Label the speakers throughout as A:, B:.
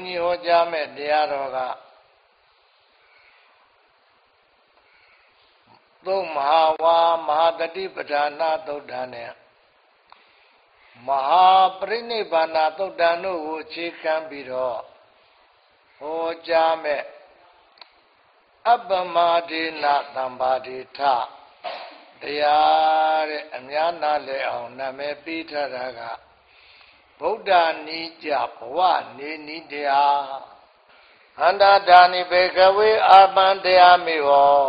A: ဒီနေ့ဘုန်းကြီးဟောကြားမဲ့တရားတော်ကသုံးမဟာဝါမဟာတတိပဌာနာသုတ်တံနဲ့မဟာပရိနိဗ္ဗာန်သုတ်တံတို့ကိုအခြေခံပြီးတော့ဟောကြားမဲ့အပ္ပမဒေနသံပါတိထတရားတဲ့အများနာလဲအောင်နာမည်ပေးထားတာက ဗုဒ္ဓနိကြဘဝနေနိတရားအန္တဒါနိဘေကဝေအာပန္တရားမေဟော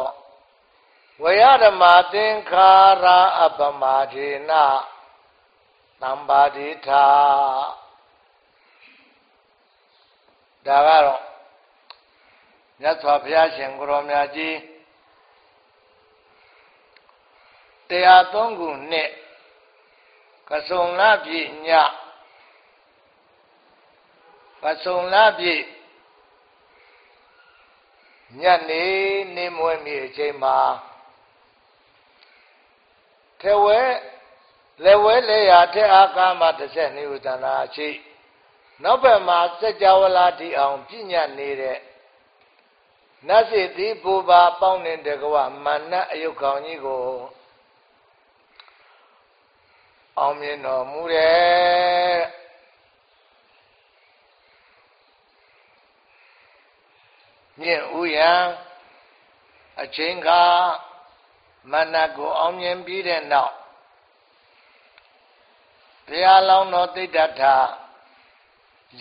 A: ဝေယဓမ္မသင်္ခါရအပမဒေနသံပါတိထာဒါကတော့မြတ်စွာဘုရားရှင်ကိုရောမြတ်ကြီးတရားသုံးခုနှစ်ကစုံလပြည့်ည ကစုံလပြည့်ညနေနေမွေးမြေအချိန်မှာထေဝဲလေဝဲလေရာထေအာကာမတစ်ဆက်နေဥဒနာရှိနောက်ဘက်မှာစัจ java လာတီအောင်ပြညတ်နေတဲ့နတ်စီတိပူပါပေါင်းနေတဲ့ကဝမာနအယုတ်ကောင်ကြီးကိုအောင်မြင်တော်မူတယ် မြင့်ဥယံအချိန်ခါမနကိုအောင်မြင်ပြီးတဲ့နောက်ဘုရားလောင်းတော်တိဋ္ဌထ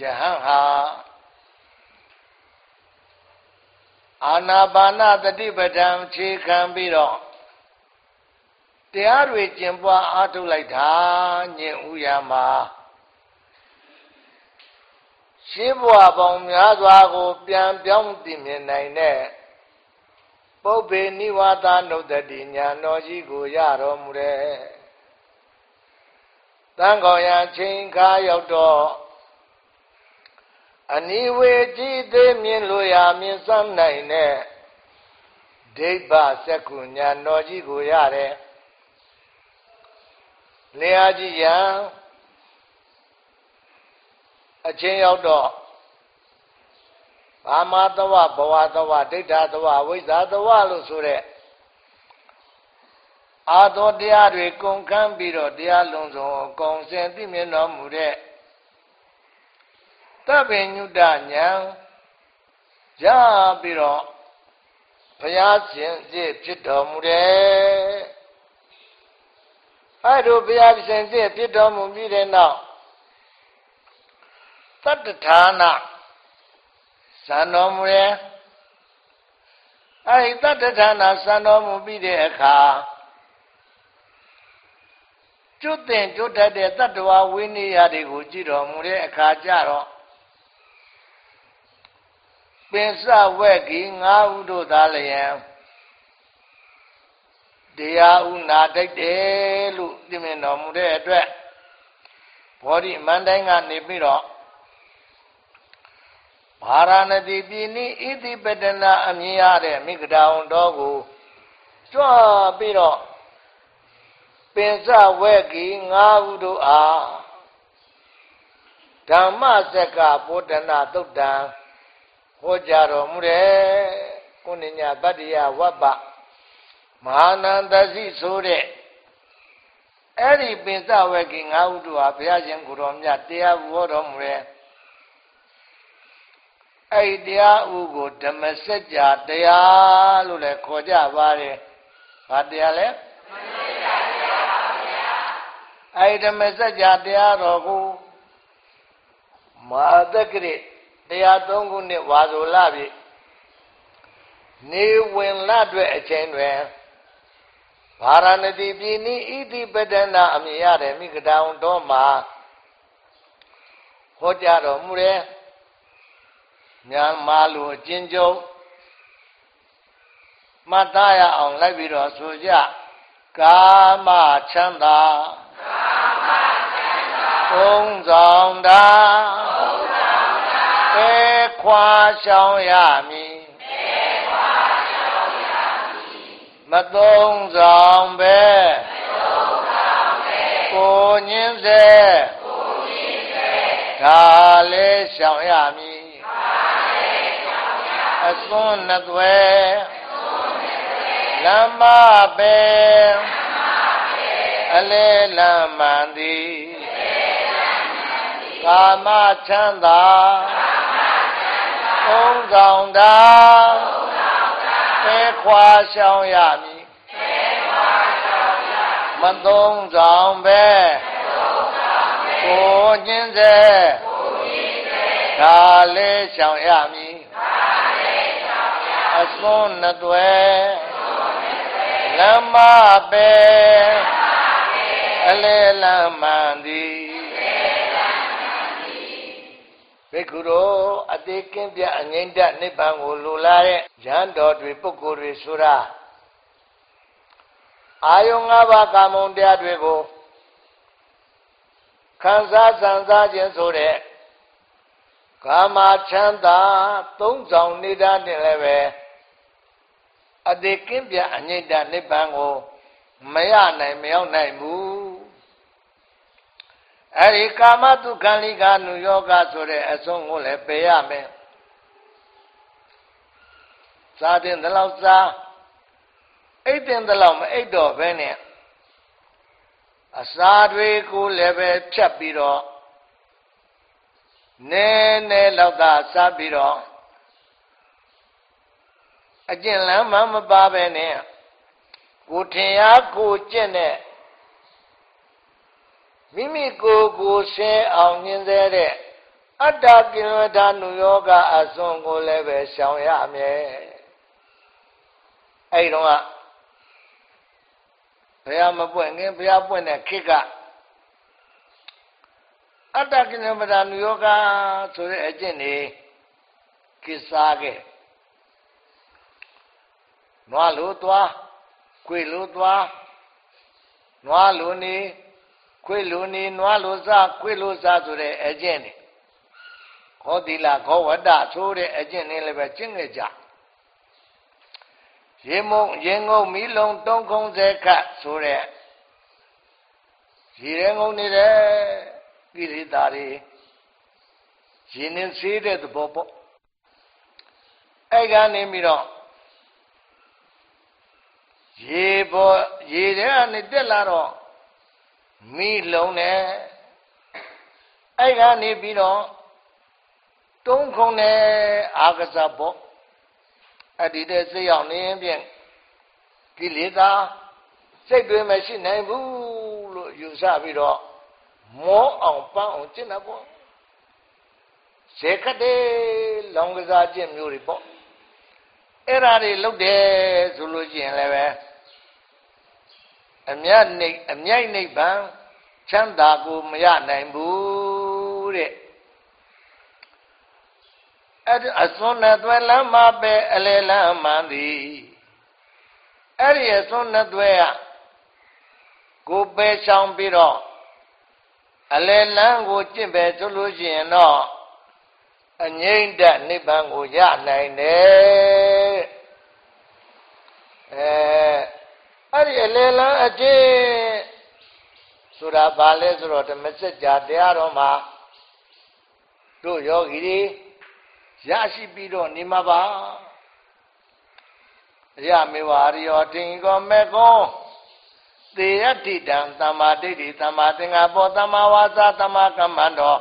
A: ယဟန်ဟာအာနာပါနသတိပဋ္ဌာန်ခြေခံပြီးတော့တရားတွေကျင့်ပွားအားထုတ်လိုက်တာညင်ဥရမှာ ရှင်းဘဝပေါင်းများစွာကို ပြန်ပြောင်းသိမြင်နိုင်တဲ့ပုပ္ပေနိဝါဒနုဒတိညာတော်ကြီးကိုရတော်မူတဲ့တန်ခေါ်ရချိန်ခါရောက်တော့အနိဝေကြည်သေးမြင်လို့ရမြင်စမ်းနိုင်တဲ့ဒိဗ္ဗစက္ခုညာတော်ကြီးကိုရတယ်လျာကြီးရန် အချင်းရောက်တော့ဘာမသဝဘဝသဝဒိဋ္ဌသဝဝိဇ္ဇာသဝလို့ဆိုတဲ့အာသောတရားတွေကုန်ခန်းပြီးတော့တရားလုံးစုံအကုန်စင်သိမြင်တော်မူတဲ့သဗ္ဗညုတညာရပြီးတော့ဘုရားရှင်ဖြစ်ဖြစ်တော်မူတယ်အဲ့လိုဘုရားရှင်ဖြစ်ဖြစ်တော်မူပြီးတဲ့နောက် သတ္တဌာနဇန်တော်မူရဲ့အဲ့ဒီတတ္တဌာနဇန်တော်မူပြီးတဲ့အခါကျွတ်တင်ကျွတ်တတ်တဲ့တတ္တဝဝိနည်းရတွေကိုကြည့်တော်မူတဲ့အခါကျတော့ပင်စဝက်ကြီးငါးဥတို့သားလျံတရားဥနာတတ်တယ်လို့သိမြင်တော်မူတဲ့အတွက်ဘောဓိမန္တိုင်းကနေပြီးတော့ ဗာရာဏသီပြည်နိဣတိပတနာအမြင်ရတဲ့မိဂဒာဝန်တော်ကိုကြွပြီးတော့ပင်စဝဲကြီးငါးဥတို့အားဓမ္မစက္ကဗုဒ္ဓနာသုတ်တံဟောကြားတော်မူတယ်ကုဏညတတ္တယဝပ္ပမဟာနန္ဒစီဆိုတဲ့အဲ့ဒီပင်စဝဲကြီးငါးဥတို့ဟာဘုရားရှင်ကိုတော်မြတ်တရားဟောတော်မူတယ် အဲ့ဒီတရားဥကိုဓမ္မစကြာတရားလို့လည်းခေါ်ကြပါတယ်။ဘာတရားလဲဓမ္မစကြာတရားပါဗျာ။အဲ့ဒီဓမ္မစကြာတရားတော်ကိုမဟာတက္ကရိတရားသုံးခုနှစ်ဝါဆိုလပြီနေဝင်လအတွက်အချိန်တွင်ဗာရာဏသီပြည်နိဣတိပဒနာအမည်ရတဲ့မိဂဒံတော်မှာဟောကြားတော်မူတယ်။ မြန်မာလူအချင်းကျုံမှတ်သားရအောင်လိုက်ပြီးတော့ဆိုကြကာမချမ်းသာကာမချမ်းသာသုံးဆောင်တာသုံးဆောင်တာပဲခွာရှောင်ရမည်ပဲခွာရှောင်ရမည်မသုံးဆောင်ပဲမသုံးဆောင်ပဲကိုညင်းစေကိုညင်းစေဒါလည်းရှောင်ရမည် အစွန်းနှစ်သွဲလမ်းမပဲအလေလမ်းမှန်သည်ကာမချမ်းသာသုံးဆောင်တာပဲ အစွန်းနှစ်သွဲလမ်းမပဲအလေလမ်းမှန်သည်ဘိက္ခုတို့အသေးကင်းပြအငိမ့်တနိဗ္ဗာန်ကိုလိုလားတဲ့ရဟန်းတော်တွေပုဂ္ဂိုလ်တွေဆိုတာအာယုံ၅ပါးကာမုံတရားတွေကိုခံစားစံစားခြင်းဆိုတဲ့ကာမချမ်းသာသုံးဆောင်နေတာနဲ့လည်းပဲ အတိကင်းပြအငိမ့်တနိဗ္ဗာန်ကိုမရနိုင်မရောက်နိုင်ဘူးအဲဒီကာမတုခံလိကနုယောဂဆိုတဲ့အဆုံးကိုလည်းပယ်ရမယ်စားတဲ့တလောက်စားအိတ်တဲ့တလောက်မအိတ်တော့ဘဲနဲ့အစာတွေကိုလည်းပဲဖြတ်ပြီးတော့နည်းနည်းလောက်ကစားပြီးတော့ အကျင့်လမ်းမှမပါပဲနဲ့ကိုထင်ရကိုကျင့်တဲ့မိမိကိုယ်ကိုဆဲအောင်ညင်စေတဲ့အတ္တကိလဒနုယောဂအစွန်ကိုလည်းပဲရှောင်ရမယ်အဲ့တော့ကဘုရားမပွင့်ခင်ဘုရားပွင့်တဲ့ခေတ်ကအတ္တကိလမဒနုယောဂဆိုတဲ့အကျင့်နေကိစားခဲ့ နွားလိုသွားခွေလိုသွားနွားလိုနေခွေလိုနေနွားလိုစားခွေလိုစားဆိုတဲ့အကျင့်နေခောတိလာခောဝတ္တဆိုတဲ့အကျင့်နေလည်းပဲကျင့်ခဲ့ကြရေမုံရင်ငုံမီလုံးတုံးခုံးစေခတ်ဆိုတဲ့ရေငုံနေတဲ့ကိလေသာတွေရေနေစေးတဲ့သဘောပေါ့အဲ့ကနေပြီးတော့ ရေပေါ်ရေထဲကနေတက်လာတော့မိလုံးနဲ့အဲ့ကနေပြီးတော့တုံးခုံနဲ့အာကစားပေါ့အဲ့ဒီတဲ့စိတ်ရောက်နေဖြင့်ကိလေသာစိတ်တွေမရှိနိုင်ဘူးလို့ယူဆပြီးတော့မောအောင်ပန်းအောင်ကျင့်တာပေါ့ဇေခတ်တဲ့လောင်ကစားခြင်းမျိုးတွေပေါ့အဲ့ဓာတွေလုပ်တယ်ဆိုလို့ရှိရင်လည်းပဲ အမြတ်နေအမြိုက်နိဗ္ဗာန်ချမ်းသာကိုမရနိုင်ဘူးတဲ့အဲ့အစွန်းနဲ့သွဲလမ်းမှာပဲအလေလမ်းမှန်သည်အဲ့ဒီအစွန်းနဲ့သွဲကကိုပဲချောင်းပြီးတော့အလေလမ်းကိုကျင့်ပဲဆိုလို့ရှိရင်တော့အငိမ့်တဲ့နိဗ္ဗာန်ကိုရနိုင်တယ်အဲ အဲ့ဒီအလေလန်းအကျင့်ဆိုတာဘာလဲဆိုတော့ဓမ္မစကြာတရားတော်မှာတို့ယောဂီတွေရရှိပြီးတော့နေမှာပါရမေဝရိယောတင်ကောမေကောသေယတိတံသမ္မာဒိဋ္ဌိသမ္မာသင်္ကပ္ပောသမ္မာဝါစာသမ္မာကမ္မန္တော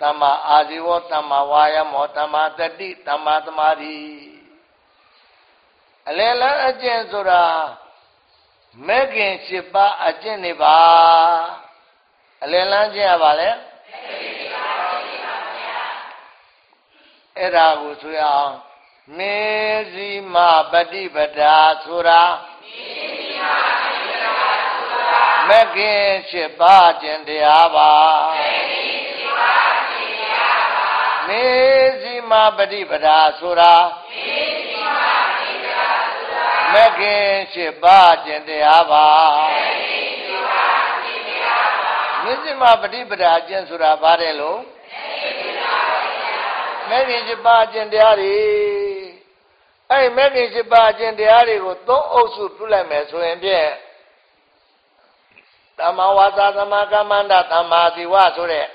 A: သမ္မာအာဇီဝသမ္မာဝါယမောသမ္မာတတိသမ္မာသမာဓိအလယ်လန်းအကျင့်ဆိုတာ မဲ့ခင်7ပါးအကျင့်နေပါအလယ်လန်းကျင့်ရပါလေအဲ့ဒါကိုဆိုရအောင်မေဇီမပฏิပဒါဆိုတာမဲ့ခင်7ပါးကျင့်တရားပါမေဇီမပฏิပဒါဆိုတာမေ မဂ္ဂင်7ပါးကျင့်တရားပါမစ္စည်းမပฏิပဒါကျင့်ဆိုတာပါတယ်လို့မဂ္ဂင်7ပါးကျင့်တရားတွေအဲ့မဂ္ဂင်7ပါးကျင့်တရားတွေကိုသုံးအုပ်စုပြုလိုက်မယ်ဆိုရင်ဖြင့်သမ္မာဝါစာသမ္မာကမ္မန္တသမ္မာသီဝဆိုတဲ့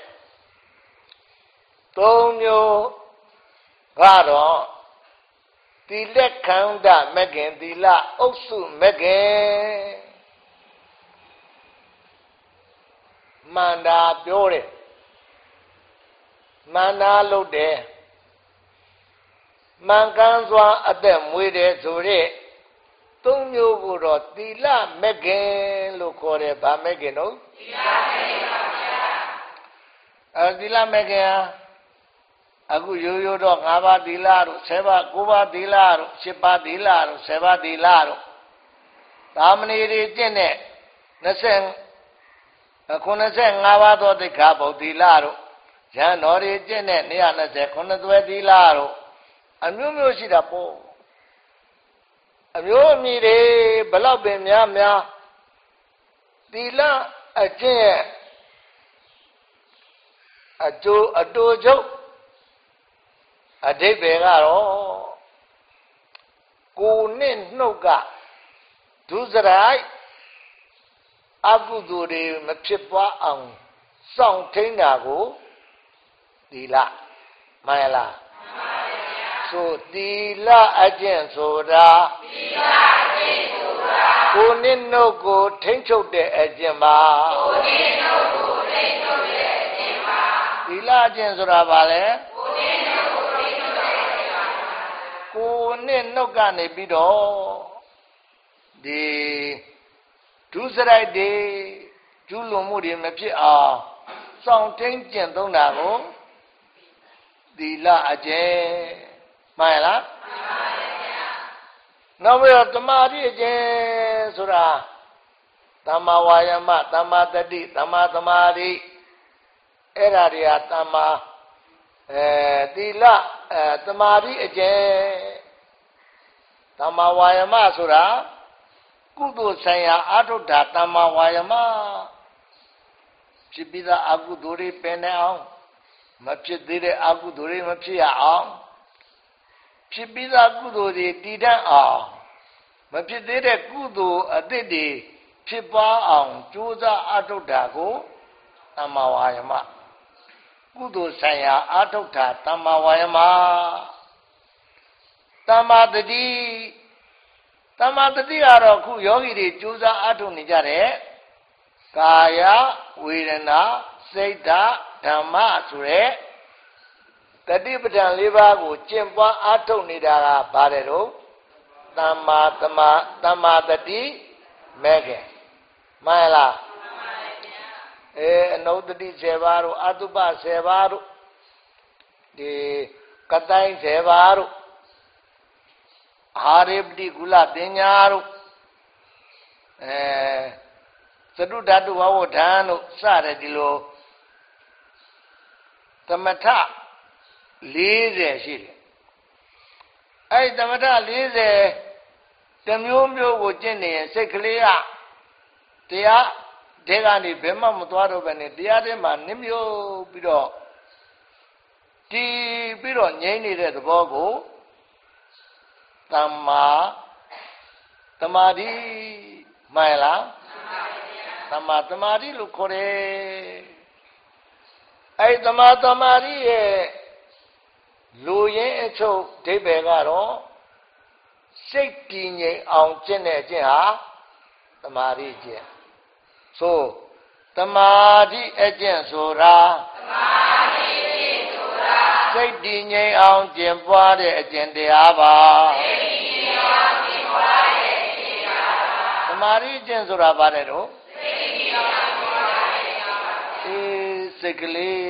A: သုံးမျိုးကတော့ သီလခန္ဓာမဂ္ဂင်သီလအုပ်စုမဂ္ဂင်မန္တာပြောတယ်မန္တာလုပ်တယ်မှန်ကန်စွာအသက်မွေးတယ်ဆိုရက်သုံးမျိုးကိုတော့သီလမဂ္ဂင်လို့ခေါ်တယ်ဗာမဂ္ဂင်တို့သီလမဂ္ဂင်ပါဗျာအဲသီလမဂ္ဂင်ဟာ အခုရိုးရိုးတော့၅ပါးသီလတို့၁၀ပါး၉ပါးသီလတို့၈ပါးသီလတို့၁၀ပါးသီလတို့သာမဏေတွေကျင့်တဲ့20 95ပါးသောသိက္ခာပုဒ်သီလတို့ရဟန်းတော်တွေကျင့်တဲ့120ခုနှစ်သွဲသီလတို့အမျိုးမျိုးရှိတာပေါ့အမျိုးအမည်တွေဘလောက်ပင်များများသီလအကျင့်ရဲ့အကျိုးအတူချုပ် အဓိပ္ပာယ်ကတော့ကိုနဲ့နှုတ်ကဒုစရိုက်အကုသိုလ်တွေမဖြစ်ပွားအောင်စောင့်ထိန်တာကိုသီလမှန်လားမှန်ပါဗျာဆိုသီလအကျင့်ဆိုတာသီလအကျင့်ဆိုတာကိုနဲ့နှုတ်ကိုထိမ့်ချုပ်တဲ့အကျင့်ပါကိုနဲ့နှုတ်ကိုထိမ့်ချုပ်တဲ့အကျင့်ပါသီလအကျင့်ဆိုတာဘာလဲကိုနဲ့နှုတ်ကိုထိမ့်ချုပ်တဲ့အကျင့်ပါ ကိုနဲ့နှုတ်ကနေပြီးတော့ဒီဒုစရိုက်တွေကျူးလွန်မှုတွေမဖြစ်အောင်စောင့်ထိန်ကျင့်သုံးတာကိုသီလအကျင့်မှန်လားမှန်ပါဗျာနောက်ပြီးတော့တမာတိအကျင့်ဆိုတာသမ္မာဝါယမသမ္မာတတိသမ္မာသမာဓိအဲ့ဓာတွေဟာသမ္မာအဲသီလအဲသမာဓိအကျင့် သမ္မာဝါယမဆိုတာကုသိုလ်ဆိုင်ရာအာထုတာသမ္မာဝါယမဖြစ်ပြီးသားအကုသိုလ်တွေပင်နေအောင်မဖြစ်သေးတဲ့အကုသိုလ်တွေမဖြစ်ရအောင်ဖြစ်ပြီးသားကုသိုလ်တွေတည်တတ်အောင်မဖြစ်သေးတဲ့ကုသိုလ်အသစ်တွေဖြစ်ပွားအောင်ကြိုးစားအထုတာကိုသမ္မာဝါယမကုသိုလ်ဆိုင်ရာအထုတာသမ္မာဝါယမ သမ္မာတတိသမ္မာတတိကတော့ခုယောဂီတွေကြိုးစားအထုနေကြတဲ့ကာယဝေဒနာစိတ်ဓာတ်ဓမ္မဆိုရဲတတိပဒံ၄ပါးကိုကျင့်ပွားအားထုတ်နေတာကဘာတဲ့တော့သမ္မာတမသမ္မာတတိမဲ့ခင်မှန်လားအဲအနုတတိ7ပါးတို့အတုပ7ပါးတို့ဒီကတိုင်း7ပါးတို့ အာရိပတိကုလပညာတို့အဲသတုဓာတုဝဝဋ္ဌာန်တို့စတဲ့ဒီလိုသမထ40ရှိတယ်အဲ့သမထ40တမျိုးမျိုးကိုကျင့်နေရင်စိတ်ကလေးကတရားတဲကနေဘယ်မှမသွားတော့ဘဲနဲ့တရားထဲမှာနစ်မြို့ပြီးတော့တည်ပြီးတော့ငြိမ့်နေတဲ့သဘောကို တမ္မာတမာတိမှန်လားတမ္မာတမာတိလို့ခေါ်တယ်အဲ့သမာသမာဓိရဲ့လူရင်းအချုပ်ဒိဗေကတော့စိတ်တည်ငြိမ်အောင်ကျင့်တဲ့အကျင့်ဟာသမာဓိကျင့်ဆိုသမာဓိအကျင့်ဆိုတာသမာဓိအကျင့်ဆိုတာ စိတ်တည်ငြိမ်အောင်ကျင့်ပွားတဲ့အကျင့်တရားပါစိတ်တည်ငြိမ်အောင်ကျင့်ပွားတဲ့အကျင့်တရားပါသမာဓိအကျင့်ဆိုတာဘာလဲတော့စိတ်တည်ငြိမ်အောင်စိတ်ကလေး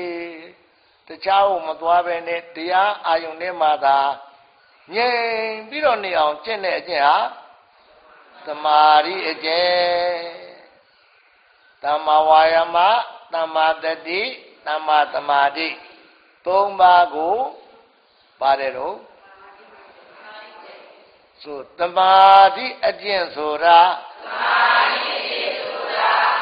A: တခြားကိုမသွားပဲနဲ့တရားအာယုန်ထဲမှာသာငြိမ်ပြီးတော့နေအောင်ကျင့်တဲ့အကျင့်ဟာသမာဓိအကျင့်သမ္မာဝါယာမသမ္မာတတိသမ္မာသမာဓိ သုံးပါးကိုပါတယ်တော့ဆိုသမာဓိအကျင့်ဆိုတာသမာဓိ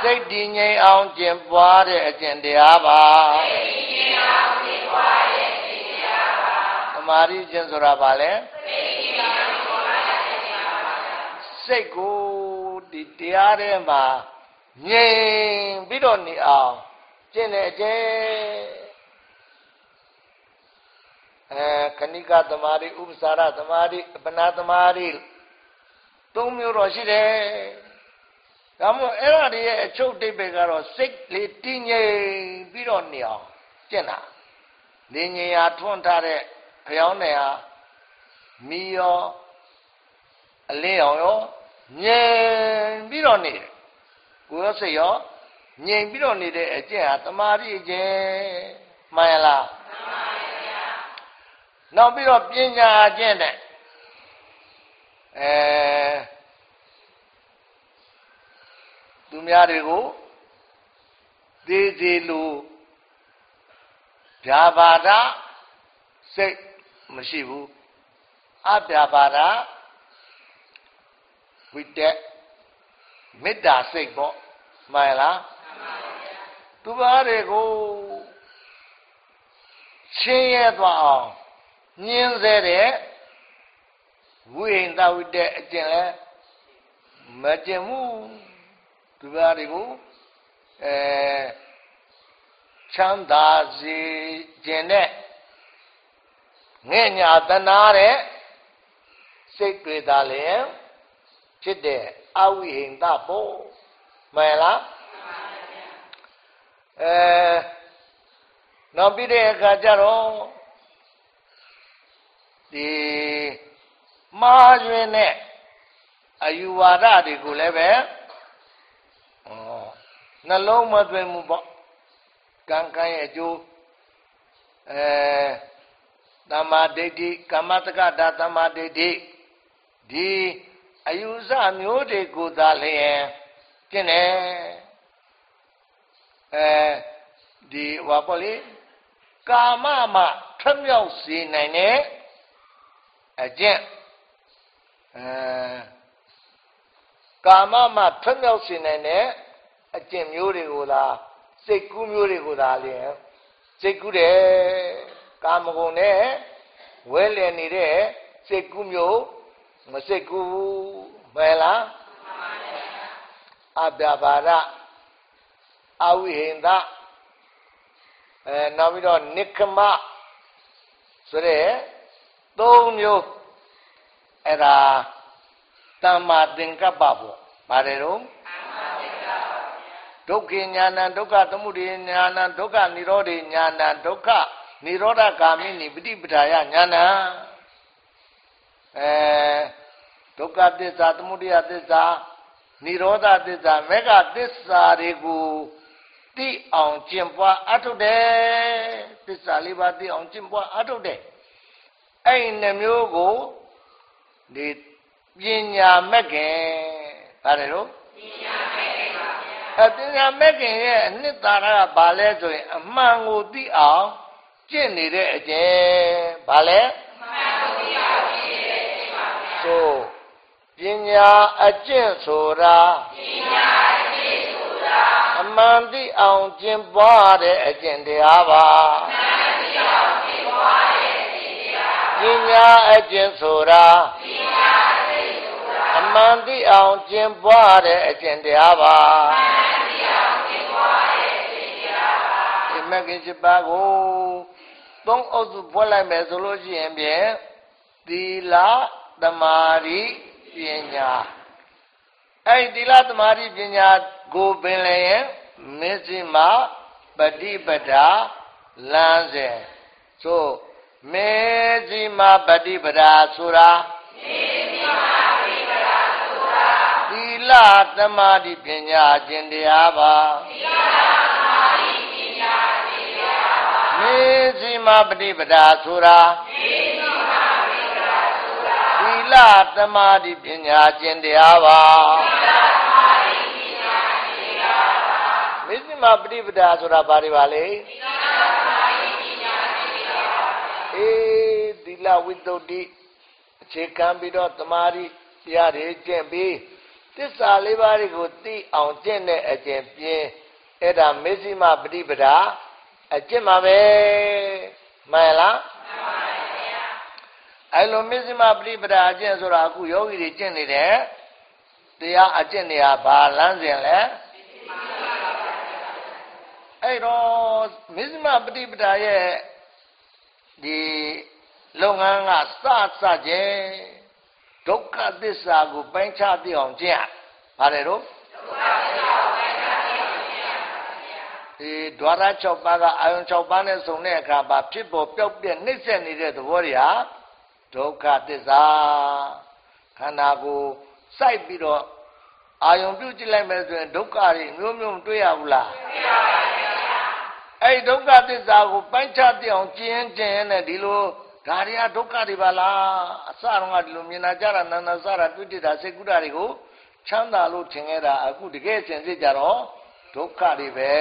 A: စိတ်တည်ငြိမ်အောင်ကျင့်ပွားတဲ့အကျင့်တရားပါစိတ်တည်ငြိမ်အောင်ကျင့်ပွားတဲ့အကျင့်တရားပါသမာဓိကျင့်ဆိုတာဘာလဲစိတ်တည်ငြိမ်အောင်ကျင့်ပွားတဲ့အကျင့်တရားပါစိတ်ကိုဒီတရားထဲမှာငြိမ်ပြီးတော့နေအောင်ကျင့်တဲ့အကျင့် အဲခဏိကသမာဓိဥပ္ပစာရသမာဓိအပနာသမာဓိသုံးမျိုးတော့ရှိတယ်ဒါမှမဟုတ်အဲ့ဒါတွေရဲ့အချုပ်တိပ္ပေကတော့စိတ်လေးတည်ငြိမ်ပြီးတော့နေအောင်ကျင့်တာလင်းငြိမ်ဟာထွန်းထားတဲ့ဖျောင်းနယ်ဟာမီရောအလင်းရောင်ရောငြိမ်ပြီးတော့နေတယ်ကိုရောစိတ်ရောငြိမ်ပြီးတော့နေတဲ့အကျင့်ဟာတမာတိအကျင့်မှန်လား နောက်ပြီးတော့ပညာအကျင့်တဲ့အဲသူများတွေကိုသေးသေးလို့ဗျာပါဒစိတ်မရှိဘူးအဗျာပါဒဝိတက်မေတ္တာစိတ်ပေါ့မှန်လားမှန်ပါဗျာသူဘာတွေကိုရှင်းရဲသွားအောင် ညင်းစေတဲ့ဝိဟိန္တဝိတက်အကျင့်လဲမကျင်မှုသူဘာတွေကိုအဲချမ်းသာစေခြင်းနဲ့ငဲ့ညာတနာတဲ့စိတ်တွေသာလျင်ဖြစ်တဲ့အဝိဟိန္တပေါ့မှန်လားအဲနောက်ပြီးတဲ့အခါကျတော့ ဒီမာရွင်နဲ့အယူဝါဒတွေကိုလည်းပဲဩနှလုံးမသွင်းမှုပေါ့ကံကံရဲ့အကျိုးအဲတမ္မာဒိဋ္ဌိကမ္မတက္ကတာတမ္မာဒိဋ္ဌိဒီအယူဆမျိုးတွေကိုသာလျင်ကျင့်တယ်အဲဒီဟောပေါ့လေကာမမထမြောက်စေနိုင်တဲ့ အကျင့်အဲကာမမထမြောက်စေနိုင်တဲ့အကျင့်မျိုးတွေကိုသာစိတ်ကူးမျိုးတွေကိုသာလျင်စိတ်ကူးတယ်ကာမဂုဏ်နဲ့ဝဲလည်နေတဲ့စိတ်ကူးမျိုးမစိတ်ကူးမဲလားအပြဘာရအဝိဟိန္ဒအဲနောက်ပြီးတော့နိကမဆိုတဲ့ သုံးမျိုးအဲ့ဒါတမ္မာသင်္ကပ္ပပေါ့ပါတယ်တော့ဒုက္ခညာဏဒုက္ခသမုဒယညာဏဒုက္ခនិရောဓညာဏဒုက္ခនិရောဓဂာမိနိပฏิပဒါယညာဏအဲဒုက္ခသစ္စာသမုဒယသစ္စာនិရောဓသစ္စာမေဃသစ္စာတွေကိုသိအောင်ကျင့်ပွားအထုတ်တယ်သစ္စာလေးပါးသိအောင်ကျင့်ပွားအထုတ်တယ် အဲ့ဒီနှမျိုးကိုဒီပညာမဲ့ခင်ပါတယ်လို့ပညာမဲ့ခင်ပါဗျာအပညာမဲ့ခင်ရဲ့အနှစ်သာရကဘာလဲဆိုရင်အမှန်ကိုသိအောင်ကျင့်နေတဲ့အကျင့်ဘာလဲအမှန်ကိုသိအောင်ကျင့်နေတဲ့အကျင့်ပါဗျာဆိုပညာအကျင့်ဆိုတာပညာအကျင့်ဆိုတာအမှန်သိအောင်ကျင့်ပွားတဲ့အကျင့်တရားပါအမှန်သိအောင် ပညာအကျင့်ဆိုတာပညာအကျင့်ဆိုတာအမှန်သိအောင်ကျင့်ပွားတဲ့အကျင့်တရားပါအမှန်သိအောင်ကျင့်ပွားတဲ့အကျင့်တရားပါဒီမဂ္ဂင်7ပါးကိုသုံးအုပ်စုဖွဲ့လိုက်မယ်ဆိုလို့ရှိရင်ဖြင့်သီလသမာဓိပညာအဲ့ဒီသီလသမာဓိပညာကိုပင်လည်းမစ္စည်းမပฏิပဒါလမ်းစဉ်ဆို မေဇိမပฏิပဒါဆိုတာမေဇိမပฏิပဒါဆိုတာသီလသမာဓိပညာခြင်းတရားပါသီလသမာဓိပညာခြင်းတရားပါမေဇိမပฏิပဒါဆိုတာမေဇိမပฏิပဒါဆိုတာသီလသမာဓိပညာခြင်းတရားပါသီလသမာဓိပညာခြင်းတရားပါမေဇိမပฏิပဒါဆိုတာဘာတွေပါလဲသီလ အေးသီလဝိတ္တုအခြေခံပြီးတော့သမာဓိတရားတွေကျင့်ပြီးသစ္စာလေးပါးတွေကိုသိအောင်ကျင့်တဲ့အကျင့်ပြင်းအဲ့ဒါမေဇိမပฏิပဒါအကျင့်ပါပဲမှန်လားမှန်ပါဗျာအဲ့လိုမေဇိမပฏิပဒါအကျင့်ဆိုတာအခုယောဂီတွေကျင့်နေတဲ့တရားအကျင့်တွေကဘာလမ်းစဉ်လဲအဲ့တော့မေဇိမပฏิပဒါရဲ့ ဒီလုပ်ငန်းကစစခြင်းဒုက္ခသစ္စာကိုပိုင်းခြားသိအောင်ကျင့်ပါတယ်တော့ဒုက္ခသစ္စာကိုပိုင်းခြားသိအောင်ကျင့်ဒီဒွါရ6ပါးကအာယုံ6ပါးနဲ့စုံတဲ့အခါပါဖြစ်ပေါ်ပျောက်ပြက်နှိမ့်ဆက်နေတဲ့သဘောတွေဟာဒုက္ခသစ္စာခန္ဓာကိုစိုက်ပြီးတော့အာယုံပြုတ်ကြည့်လိုက်မယ်ဆိုရင်ဒုက္ခတွေမျိုးမျိုးတွေ့ရဘူးလားတွေ့ရပါဘူး အဲ့ဒုက္ခသစ္စာကိုပိုင်းခြားသိအောင်ကျင့်ကျင့်နဲ့ဒီလိုဒါတွေကဒုက္ခတွေပါလားအစတော့ကဒီလိုမြင်လာကြတာနာနာစတာတွေ့တည်တာစိတ်ကူးတာတွေကိုချမ်းသာလို့ထင်ခဲ့တာအခုတကယ်စင်စစ်ကြတော့ဒုက္ခတွေပဲ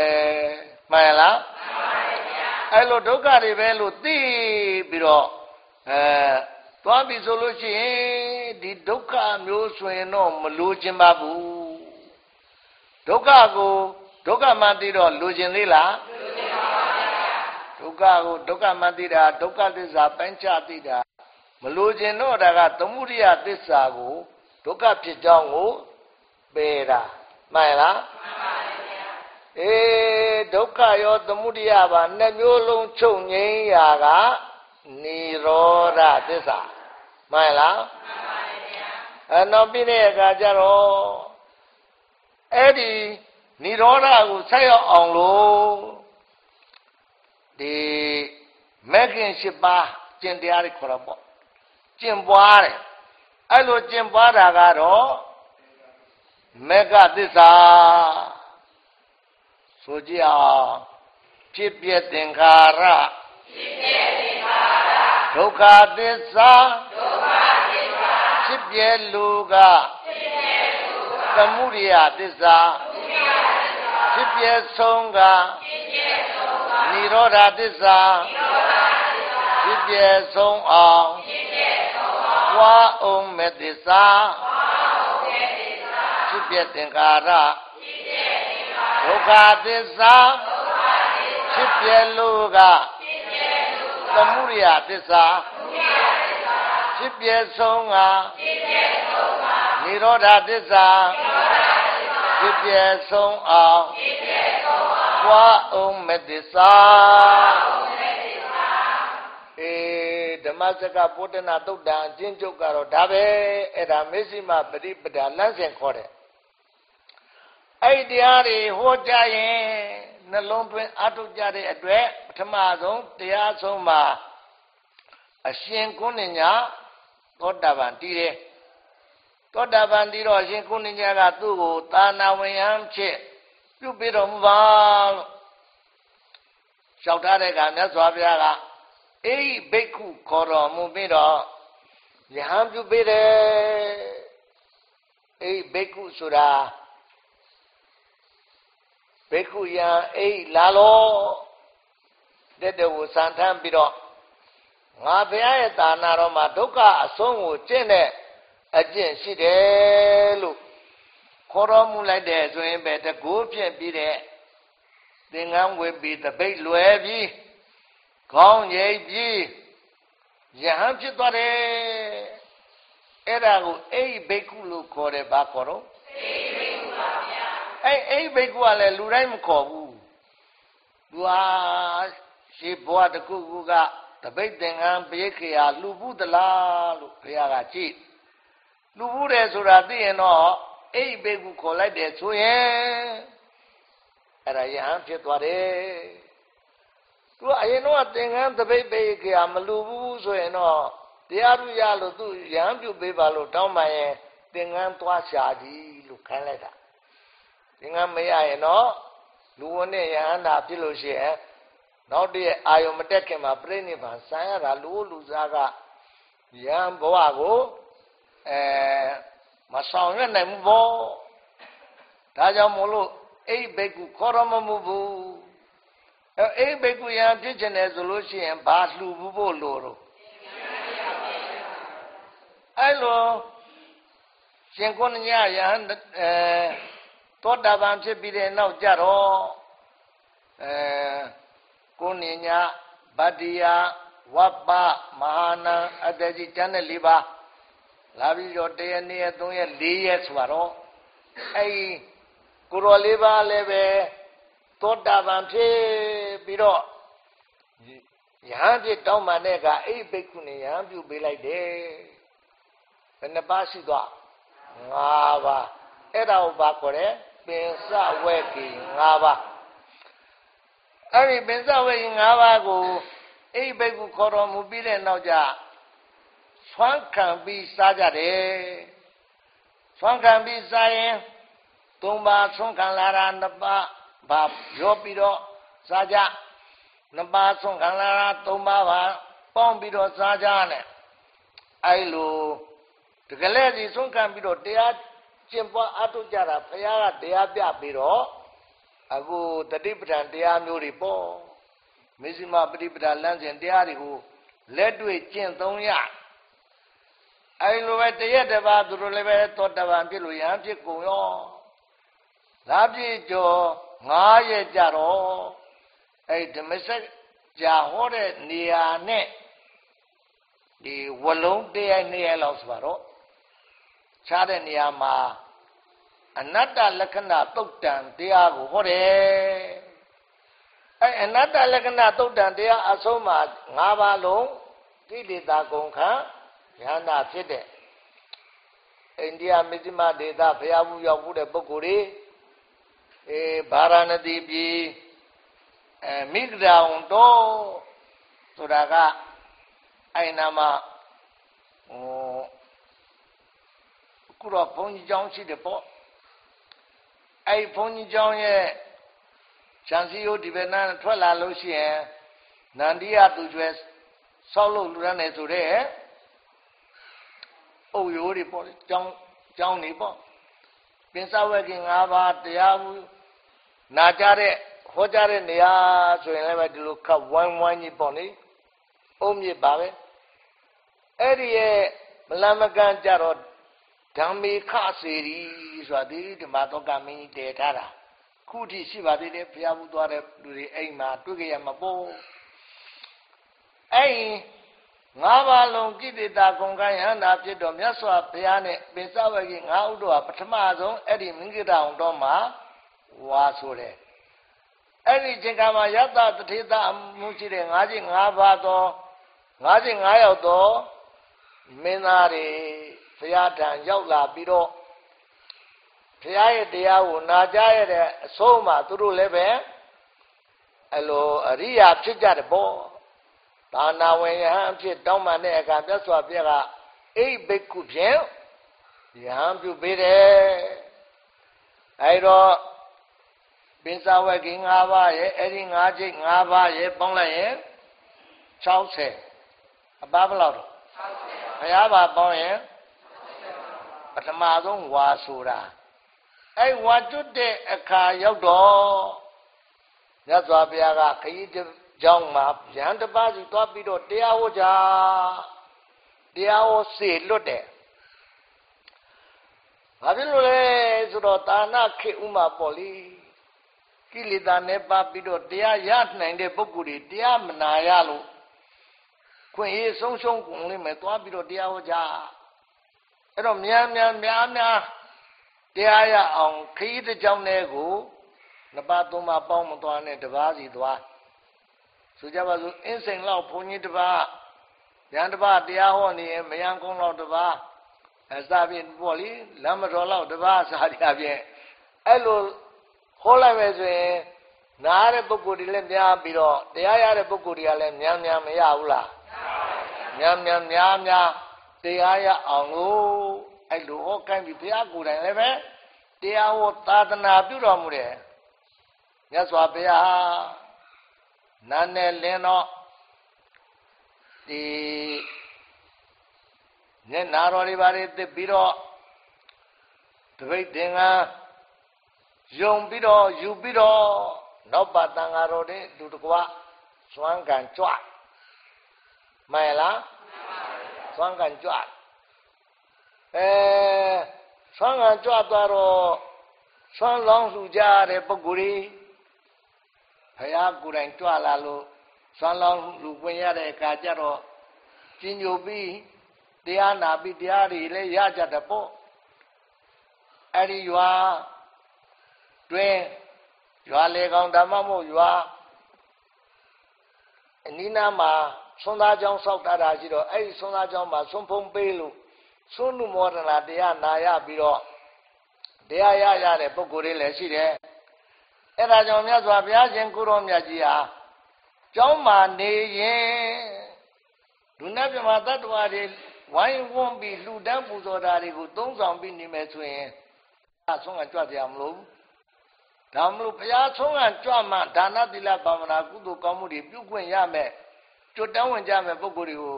A: မှန်လားမှန်ပါဗျာအဲ့လိုဒုက္ခတွေပဲလို့သိပြီးတော့အဲသွားပြီဆိုလို့ရှိရင်ဒီဒုက္ခမျိုးဆိုရင်တော့မလိုချင်ပါဘူးဒုက္ခကိုဒုက္ခမှသိတော့လိုချင်သေးလားလိုချင်ပါ ဒုက္ခကိုဒုက္ခမှသိတာဒုက္ခသစ္စာပိုင်းခြားသိတာမလိုချင်တော့တာကသမုဒိယသစ္စာကိုဒုက္ခဖြစ်ကြောင်းကိုပယ်တာမှန်လားမှန်ပါဗျာအေးဒုက္ခရောသမုဒိယပါနှစ်မျိုးလုံးချုပ်ငြိမ်းရာကនិရောဓသစ္စာမှန်လားမှန်ပါဗျာအဲနောက်ပြီးတဲ့အခါကျတော့အဲ့ဒီនិရောဓကိုဆက်ရောက်အောင်လို့ ဒီမဂ်ခင်၈ပါးကျင့်တရားတွေခေါ်တော့ပေါ့ကျင့်ပွားတယ်အဲ့လိုကျင့်ပွားတာကတော့မဂ္ဂသစ္စာဆိုကြအောင်ဖြစ်ပြသင်္ခါရဖြစ်ပြသင်္ခါရဒုက္ခသစ္စာဒုက္ခသစ္စာဖြစ်ပြလူကဖြစ်ပြလူကသမုဒိယသစ္စာသမုဒိယသစ္စာဖြစ်ပြဆုံးကဖြစ်ပြ နိရောဓသစ္စာဖြစ်ပြဆုံးအောင်ဝါအောင်မဲ့သစ္စာဖြစ်ပြသင်္ခါရဒုက္ခသစ္စာဖြစ်ပြလို့ကသမုဒယသစ္စာဖြစ်ပြဆုံးကနိရောဓသစ္စာဖြစ်ပြဆုံးအောင် ပွားအောင်မသစ္စာအေးဓမ္မစကပုဒ္ဒနာသုတ်တံအချင်းချုပ်ကတော့ဒါပဲအဲ့ဒါမေစိမပရိပဒါလမ်းစဉ်ခေါ်တယ်အဲ့တရားတွေဟောကြရင်နှလုံးသွင်းအထုတ်ကြတဲ့အတွက်ပထမဆုံးတရားဆုံးမှာအရှင်ကုဏ္ဏညာသောတာပန်တည်တယ်သောတာပန်တည်တော့အရှင်ကုဏ္ဏညာကသူ့ကိုသာနာဝင်ဟံဖြစ် ပြုပေးတော်မူပါလို့လျှောက်ထားတဲ့ကမြတ်စွာဘုရားကအေးဘိက္ခုခေါ်တော်မူပြီးတော့ယဟန်ပြုပေးတယ်အေးဘိက္ခုဆိုတာဘိက္ခုယံအေးလာလို့တဲ့တဲ့ကိုစံထမ်းပြီးတော့ငါဘုရားရဲ့တာနာတော်မှာဒုက္ခအဆုံးကိုကျင့်တဲ့အကျင့်ရှိတယ်လို့ ခေါ်တော်မူလိုက်တဲ့ဆိုရင်ပဲတကူဖြစ်ပြီးတဲ့သင်္ကန်းဝေပြီးတပိတ်လွယ်ပြီးခေါင်းရိပ်ပြီးယဟန်ဖြစ်သွားတယ်အဲ့ဒါကိုအိဘိက္ခုလို့ခေါ်တယ်ဘာခေါ်တော့အိဘိက္ခုပါဗျာအဲ့အိဘိက္ခုကလည်းလူတိုင်းမခေါ်ဘူးသူဟာရှေးဘဝတခုခုကတပိတ်သင်္ကန်းပိတ်ခေယလူဘူးသလားလို့ဘုရားကကြည့်လူဘူးတယ်ဆိုတာသိရင်တော့ အိပ်ဘေကူခေါ်လိုက်တယ်ဆိုရင်အဲ့ဒါယဟန်ဖြစ်သွားတယ်သူအရင်တော့သင်္ကန်းတပိတ်ပိတ်ကြမလူဘူးဆိုရင်တော့တရားသူရလို့သူယဟန်ပြုပေးပါလို့တောင်းပန်ရင်သင်္ကန်းသွားရှာသည်လို့ခိုင်းလိုက်တာသင်္ကန်းမရရင်တော့လူဝနဲ့ယဟန်တာဖြစ်လို့ရှိရင်နောက်တည့်အာယုံမတက်ခင်မှာပြိဋိဘံဆံရတာလူလူစားကယဟန်ဘဝကိုအဲ မဆောင်ရွက်နိုင်ဘူးပေါ့ဒါကြောင့်မို့လို့အိဘိက္ခုခေါ်ရမမှုဘူးအဲအိဘိက္ခုရံဖြစ်ကျင်တယ်ဆိုလို့ရှိရင်ဘာလှူဘူးဖို့လို့တော့အဲ့လိုရှင်ကုဏညယဟန်အဲသောတာပန်ဖြစ်ပြီးတဲ့နောက်ကြတော့အဲကုဏညဗတ္တိယဝပ္ပမဟာနံအတ္တကြီးတန်းတဲ့၄ပါး လာပြီးတော့တရက်နေ့ရက်သုံးရက်လေးရက်ဆိုတော့အဲ့ကိုရောလေးပါလည်းပဲသောတာပန်ဖြစ်ပြီးတော့ယဟန်ဖြစ်တောင်းမှန်တဲ့ကအဲ့ဒီဘိက္ခုနဲ့ယဟန်ပြုပေးလိုက်တယ်ဘယ်နှပါရှိသွား၅ပါးအဲ့ဒါကိုဘာခေါ်လဲပင်စဝဲကီ၅ပါးအဲ့ဒီပင်စဝဲကီ၅ပါးကိုအဲ့ဒီဘိက္ခုခေါ်တော်မူပြီးတဲ့နောက်ကျ ဆွမ်းခံပြီးစားကြတယ်ဆွမ်းခံပြီးစားရင်သုံးပါးဆွမ်းခံလာတာနှစ်ပါးဘာရောပြီးတော့စားကြနှစ်ပါးဆွမ်းခံလာတာသုံးပါးပါပေါင်းပြီးတော့စားကြနဲ့အဲ့လိုတကယ်လည်းဒီဆွမ်းခံပြီးတော့တရားကျင့်ပွားအထုတ်ကြတာဘုရားကတရားပြပြီးတော့အခုတတိပဋ္ဌာန်တရားမျိုးတွေပေါ့မေဇိမပฏิပဒါလမ်းစဉ်တရားတွေကိုလက်တွေ့ကျင့်သုံးရ အဲလိုပဲတရက်တစ်ပါးသူတို့လည်းပဲသောတပန်ဖြစ်လို့ရဟန်းဖြစ်ကုန်ရောလာပြည့်ကျော်9ရက်ကြတော့အဲဓမ္မစကြာဟောတဲ့နေရာနဲ့ဒီဝလုံးတရက်နှစ်ရက်လောက်ဆိုတော့ခြားတဲ့နေရာမှာအနတ္တလက္ခဏာတုတ်တန်တရားကိုဟောတယ်အဲအနတ္တလက္ခဏာတုတ်တန်တရားအဆုံးမှာ၅ပါးလုံးကိလေသာကုန်ခံ ဉာဏ်နာဖြစ်တဲ့အိန္ဒိယမဇ္ဈိမဒေသဘုရားဘူးရောက်မှုတဲ့ပုဂ္ဂိုလ်တွေအဲဗာရာဏသီပြည်အဲမိဂရာဝန်တော်ဆိုတာကအဲ့နာမှာဟိုခုတော့ဘုန်းကြီးကျောင်းရှိတယ်ပေါ့အဲ့ဘုန်းကြီးကျောင်းရဲ့ချန်စီယိုဒီဗေနန်ထွက်လာလို့ရှိရင်နန္ဒီယသူကျွဲဆောက်လို့လူရမ်းနေဆိုတဲ့ အုပ်ရိုးတွေပေါ့ကျောင်းကျောင်းနေပေါ့ပင်စဝဲကင်၅ပါးတရားဘူးနာကြတဲ့ဟောကြတဲ့နေရာဆိုရင်လည်းပဲဒီလိုခပ်ဝိုင်းဝိုင်းကြီးပေါ့လေအုံးမြစ်ပါပဲအဲ့ဒီရဲ့မလမကန်ကြတော့ဓမ္မေခစေရီဆိုတာဒီဓမ္မတော့ကမင်းတည်ထားတာခုထိရှိပါသေးတယ်ဘုရားဘူးသွားတဲ့လူတွေအိမ်မှာတွေ့ကြရမှာပေါ့အဲ့ ငါးပါးလုံးကိလေသာကုန်ကံယန္တာဖြစ်တော်မြတ်စွာဘုရားနဲ့ပိစဝဂိငါးဥတော်ဟာပထမဆုံးအဲ့ဒီမင်္ဂလာအောင်တော်မှာဝါဆိုတယ်အဲ့ဒီချိန်ကမှာယတ္တတထေသအမှုရှိတဲ့ငါးချင်းငါးပါးသောငါးချင်းငါးယောက်သောမင်းသားတွေဘုရားထံရောက်လာပြီးတော့ဘုရားရဲ့တရားကိုနာကြားရတဲ့အဆုံးမှာသူတို့လည်းပဲအလိုအရိယာဖြစ်ကြတယ်ပေါ့ ဒါနာဝင်ယဟန်ဖြစ်တောင်းပန်တဲ့အခါမြတ်စွာဘုရားကအိဘိက္ခုဖြင့်ယဟန်ပြုပေးတယ်အဲတော့ပင်စာဝက်ကင်၅ပါးရဲ့အဲ့ဒီ၅ချိတ်၅ပါးရဲ့ပေါင်းလိုက်ရင်60အပဘလောက်တော့60ဘုရားပါပေါင်းရင်ပထမဆုံးဝါဆိုတာအဲ့ဝါကျွတ်တဲ့အခါရောက်တော့မြတ်စွာဘုရားကခရီး ကြောင်းမှာရဟန်းတစ်ပါးစီသွားပြီးတော့တရားဟောကြတရားဟောစေလွတ်တယ်ဘာဖြစ်လို့လဲဆိုတော့တာနာခေဥမာပေါ့လေကိလေသာနဲ့ပါပြီးတော့တရားရနိုင်တဲ့ပုဂ္ဂိုလ်တွေတရားမနာရလို့ခွင့်ရေးဆုံးရှုံးကုန်လိမ့်မယ်သွားပြီးတော့တရားဟောကြအဲ့တော့များများများများတရားရအောင်ခရီးတစ်ကြောင်းနဲ့ကိုနှစ်ပါးသုံးပါးပေါင်းမသွားနဲ့တပါးစီသွား ဆိုကြပါစို့အင်းစိန်လောက်ဘုန်းကြီးတစ်ပါးရန်တစ်ပါးတရားဟောနေရင်မယံကုန်းလောက်တစ်ပါးအစဖြင့်ပေါ့လေလမ်းမတော်လောက်တစ်ပါးစားကြဖြင့်အဲ့လိုဟောလိုက်မယ်ဆိုရင်နားတဲ့ပုဂ္ဂိုလ်တွေလည်းများပြီးတော့တရားရတဲ့ပုဂ္ဂိုလ်တွေကလည်းများများမရဘူးလားများများများများတရားရအောင်လို့အဲ့လိုဟောကိုင်းပြီးဘုရားကိုယ်တိုင်လည်းပဲတရားဟောသာသနာပြုတော်မူတယ်မြတ်စွာဘုရား နာနဲ့လင်းတော့ဒီညနာတော်တွေပါတွေတစ်ပြီးတော့တပိတ်တင်ကယုံပြီးတော့ယူပြီးတော့နောက်ပါတန်ဃာတော်တွေလူတကွာစွမ်းကန်ကြွမှန်လားစွမ်းကန်ကြွအဲဆွမ်းငံကြွသွားတော့ဆွမ်းလောင်းလှူကြတဲ့ပုဂ္ဂိုလ်ကြီး ဘုရားကိုယ်တိုင်ကြွလာလို့ဆွမ်းလောင်းလှူခွင့်ရတဲ့အခါကျတော့ကျင်ညိုပြီးတရားနာပြီးတရားတွေလည်းရကြတဲ့ပေါ့အဲ့ဒီရွာတွင်ရွာလေကောင်ဓမ္မမို့ရွာအနီးနားမှာဆွမ်းသားကြောင်းစောက်တာတာရှိတော့အဲ့ဒီဆွမ်းသားကြောင်းမှာဆွမ်းဖုံးပေးလို့ဆွမ်းနုမောဒနာတရားနာရပြီးတော့တရားရရတဲ့ပုဂ္ဂိုလ်တွေလည်းရှိတယ် အဲ့ဒါကြောင့်မြတ်စွာဘုရားရှင်ကိုရောမြတ်ကြီးဟာကျောင်းမှာနေရင်ဒုနတ်မြမတတ္တဝါတွေဝိုင်းဝန်းပြီးလှူဒန်းပူဇော်တာတွေကိုသုံးဆောင်ပြီးနေမယ်ဆိုရင်အဆုံးကကြွကြရမလို့ဒါမလို့ဘုရားဆုံးကကြွမှဒါနသီလဘာဝနာကုသိုလ်ကောင်းမှုတွေပြုခွင့်ရမယ်ကျွတ်တန်းဝင်ကြမယ်ပုဂ္ဂိုလ်တွေကို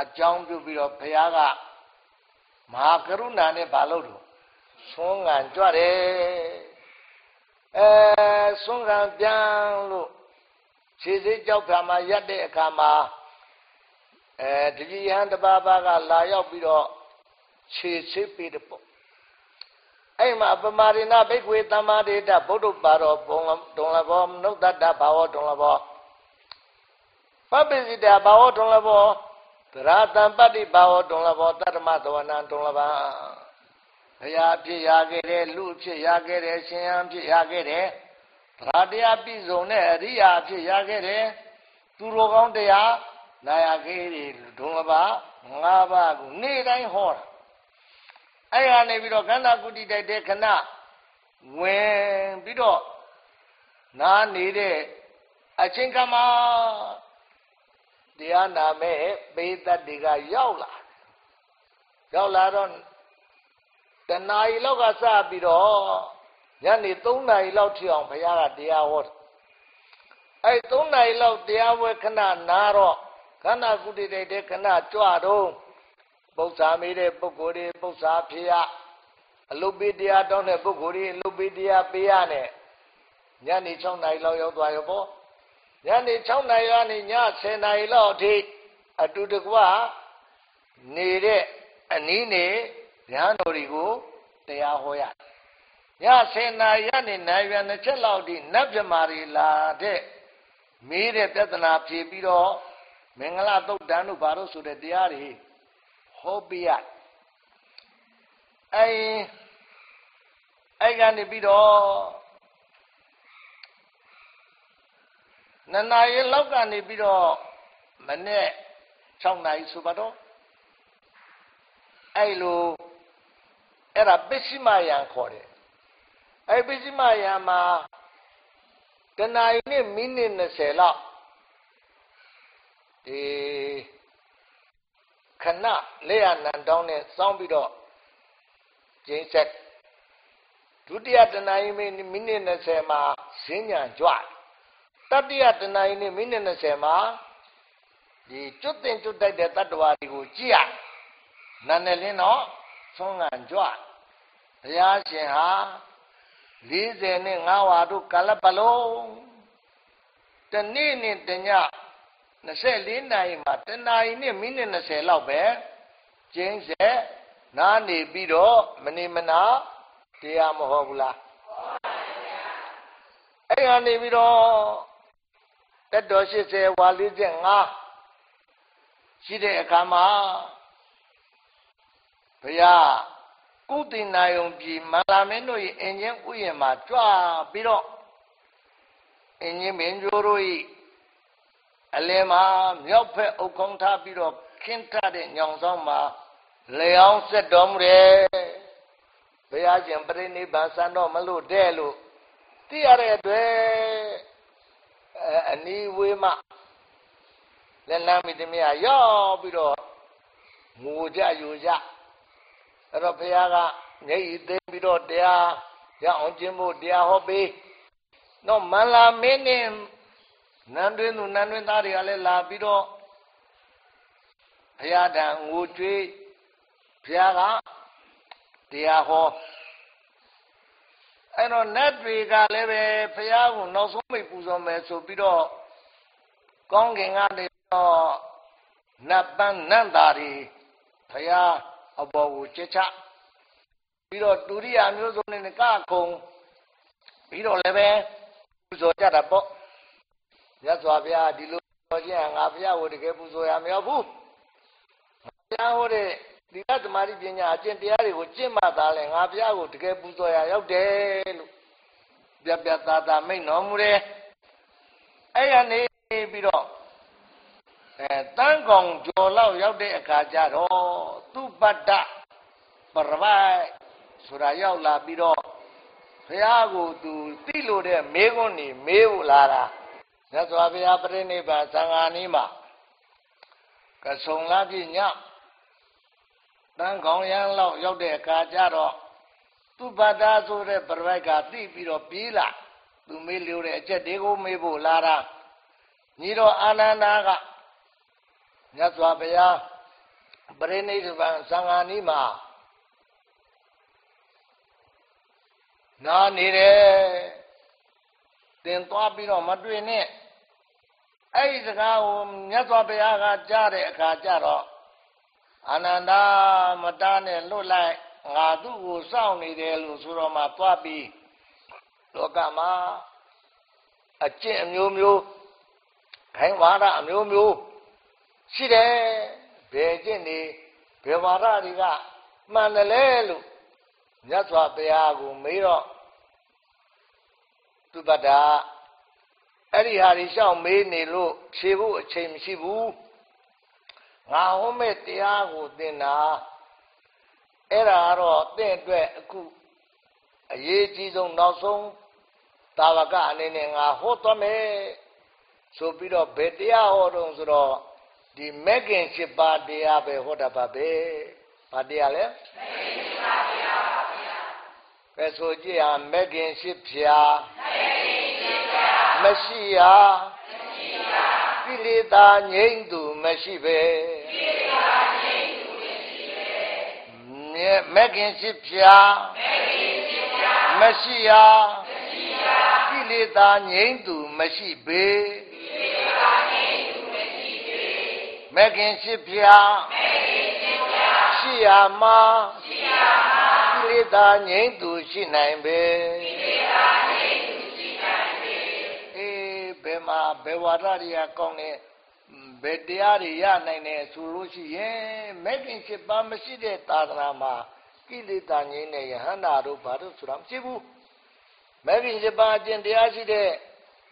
A: အကြောင်းပြုပြီးတော့ဘုရားကမဟာကရုဏာနဲ့ဘာလို့လို့ဆုံးကကြွတယ်အဲ ဆုံးကပြန်လို့ခြေစိတ်ကြောက်ဖြာမှာရက်တဲ့အခါမှာအဲတတိယဟန်တပါးပါးကလာရောက်ပြီးတော့ခြေစိတ်ပေးတဲ့ပေါ့အဲ့မှာပမာရိဏဘိက္ခွေသမ္မာဒေတဗုဒ္ဓပါတော်ဘုံဒုံလဘောနုဿတ္တဘာဝဒုံလဘောပပိစိတဘာဝဒုံလဘောသရတံပတ္တိဘာဝဒုံလဘောတတ္တမသဝနံဒုံလဘာဘုရားဖြစ်ရခဲ့တယ်လူဖြစ်ရခဲ့တယ်ရှင်ဟန်ဖြစ်ရခဲ့တယ် သရတရားပြည့်စုံတဲ့အရိယာဖြစ်ရခဲ့တယ်သူတော်ကောင်းတရားနာယခေတွေဒုံလဘာ၅ပါးကိုနေ့တိုင်းဟောတာအဲ့ရနေပြီးတော့ခန္ဓာကုတိတိုက်တဲ့ခဏဝင်ပြီးတော့နားနေတဲ့အချင်းကမှာတရားနာမဲ့ပေတတ်တွေကရောက်လာရောက်လာတော့တနာရီလောက်ကစပြီးတော့ ညနေ3နာရီလောက်ထိအောင်ဘုရားကတရားဟောအဲ့3နာရီလောက်တရားဝဲခဏနာတော့ခန္ဓာကုတိတိုက်တဲ့ခဏကြွတော့ပု္ပ္ပာမေးတဲ့ပုဂ္ဂိုလ်တွေပု္ပ္ပာဖြစ်ရအလုပိတရားတောင်းတဲ့ပုဂ္ဂိုလ်တွေအလုပိတရားပေးရနဲ့ညနေ6နာရီလောက်ရောက်သွားရောပေါ့ညနေ6နာရီကနေည10နာရီလောက်အထိအတူတကွနေတဲ့အနည်းနေဉာဏ်တော်တွေကိုတရားဟောရ ည10နာရီကနေနိုင်ပြန်တစ်ချက်လောက်ထိနတ်မြမာတွေလာတဲ့မေးတဲ့ပြဿနာဖြေပြီးတော့မင်္ဂလာသုတ်တန်တို့ဘာလို့ဆိုတဲ့တရားတွေဟောပြရအဲအဲ့ကနေပြီးတော့နနာရီလောက်ကနေပြီးတော့မနေ့6နာရီဆိုပါတော့အဲ့လိုအဲ့ဒါပစ္စည်းမယံခေါ်တယ် အဲ့ပစ္စည်းမယံမှာတနာရီနဲ့မိနစ်20လောက်ဒီခဏလက်ရနံတောင်းနဲ့စောင်းပြီးတော့ကျင်းဆက်ဒုတိယတနာရီမိနစ်20မှာဈဉ္ညာကြွတတိယတနာရီနဲ့မိနစ်20မှာဒီကျွတ်တင်ကျွတ်တိုက်တဲ့တတ္တဝါတွေကိုကြည့်ရနာနဲ့လင်းတော့ဆုံးငံကြွဘုရားရှင်ဟာ 40နဲ့5ဝါတို့ကာလပတ်လုံးတနေ့နဲ့တည24နာရီမှာတနာရီနဲ့မိနစ်20လောက်ပဲကျင်းဆက်နားနေပြီးတော့မနေမနာတရားမဟုတ်ဘူးလားအဲ့ကနေပြီးတော့တက်တော်80ဝါ45ရှိတဲ့အခါမှာဘုရား ကုသိနာယုံပြည်မလာမင်းတို့ရဲ့အင်ဂျင်ဥယျာဉ်မှာကြွပြီးတော့အင်ဂျင်မင်းကျိုးတို့၏အလယ်မှာမြောက်ဖက်အုပ်ကုန်းထားပြီးတော့ခင်းထတဲ့ညောင်ဆောင်မှာလျောင်းဆက်တော်မူတယ်ဘုရားရှင်ပြိဋိဘံစံတော့မလို့တဲ့လို့သိရတဲ့အတွက်အနီးဝေးမှလက်လမ်းမိတမရရောက်ပြီးတော့ငိုကြယူကြအဲ့ တော့ဘုရားကမျက်ရည်သိမ်းပြီးတော့တရားရအောင်ကျင့်ဖို့တရားဟောပေးတော့မန္လာမင်းနဲ့နန်းတွင်းသူနန်းတွင်းသားတွေကလည်းလာပြီးတော့ဘုရားတန်ငိုကြွေးဘုရားကတရားဟောအဲ့တော့နတ်တွေကလည်းပဲဘုရားကိုနောက်ဆုံးမိတ်ပူဇော်မယ်ဆိုပြီးတော့ကောင်းကင်ကနေတော့နတ်ပန်းနတ်သားတွေဘုရား အပေါ်ကိုချက်ချပြီးတော့ဒုရိယာမျိုးစုံနဲ့ကခုံပြီးတော့လည်းပဲပူဇော်ကြတာပေါ့မြတ်စွာဘုရားဒီလိုပြောခြင်းငါဘုရားကိုတကယ်ပူဇော်ရမရောဘူးဘုရားဟောတဲ့ဒီကသမารိပညာအကျင့်တရားတွေကိုကျင့်မှသာလဲငါဘုရားကိုတကယ်ပူဇော်ရရောက်တယ်လို့ပြပြသားသားမိတ်တော်မူတယ်အဲ့ရနေပြီးတော့ အဲတန်းကောင်ကျော်လောက်ရောက်တဲ့အခါကျတော့သူပတ္တပရပိုက်ဆိုတာရောက်လာပြီးတော့ဘုရားကိုသူသိလို့တဲ့မေးခွန်းနေမေးဖို့လာတာမြတ်စွာဘုရားပြိဋိဘံသံဃာနီးမှာကဆုံလာပြညတန်းကောင်ရန်လောက်ရောက်တဲ့အခါကျတော့သူပတ္တဆိုတဲ့ပရပိုက်ကသိပြီးတော့ပြေးလာသူမေးလို့တဲ့အချက်တွေကိုမေးဖို့လာတာညီတော်အာနန္ဒာက မြတ်စွာဘုရားပရိနိဗ္ဗာန်သံဃာနီးမှာနာနေတယ်တင်သွားပြီးတော့မတွေ့နဲ့အဲ့ဒီစကားကိုမြတ်စွာဘုရားကကြားတဲ့အခါကျတော့အာနန္ဒာမတားနဲ့လွတ်လိုက်ငါသူ့ကိုစောင့်နေတယ်လို့ဆိုတော့မှသွားပြီးလောကမှာအကျင့်အမျိုးမျိုးခိုင်းဝါဒအမျိုးမျိုး ရှိတယ်ဘယ်ကျင့်နေဘယ်ဝါဒတွေကမှန်တယ်လဲလို့မြတ်စွာဘုရားကိုမေးတော့သူပတ္တာအဲ့ဒီဟာတွေရှောက်မေးနေလို့ဖြေဖို့အချိန်မရှိဘူးငါဟောမဲ့တရားကိုသင်တာအဲ့ဒါကတော့သင်အတွက်အခုအရေးကြီးဆုံးနောက်ဆုံးတာဝကအနေနဲ့ငါဟောသွားမယ်ဆိုပြီးတော့ဘယ်တရားဟောတော့ဆိုတော့ ဒီမဂ်ခင်၈ပါးတရားပဲဟောတာပါပဲဘာတရားလဲမဂ်ခင်၈ပါးတရားပါဗျာပဲဆိုကြည့်ဟာမဂ်ခင်၈ဖြာမဂ်ခင်၈ဖြာမရှိရာမရှိရာကိလေသာငြိမ့်သူမရှိပဲကိလေသာငြိမ့်သူမရှိပဲမဂ်ခင်၈ဖြာမဂ်ခင်၈ဖြာမရှိရာမရှိရာကိလေသာငြိမ့်သူမရှိပေ မဂ်ခင်ရှိဖျားမဂ်ခင်ရှိဖျားရှိရမှာရှိရမှာကိလေသာငြိမ့်သူရှိနိုင်ပေကိလေသာငြိမ့်သူရှိနိုင်ပေအေးဘယ်မှာဘယ်ဝါဒတွေကကောင်းနေဘယ်တရားတွေရနိုင်တယ်ဆိုလို့ရှိရင်မဂ်ခင်ရှိပါမရှိတဲ့သာသနာမှာကိလေသာငြိမ့်တဲ့ယဟန္တာတို့ဘာလို့ဆိုတာမရှိဘူးမဂ်ခင်ရှိပါအကျင့်တရားရှိတဲ့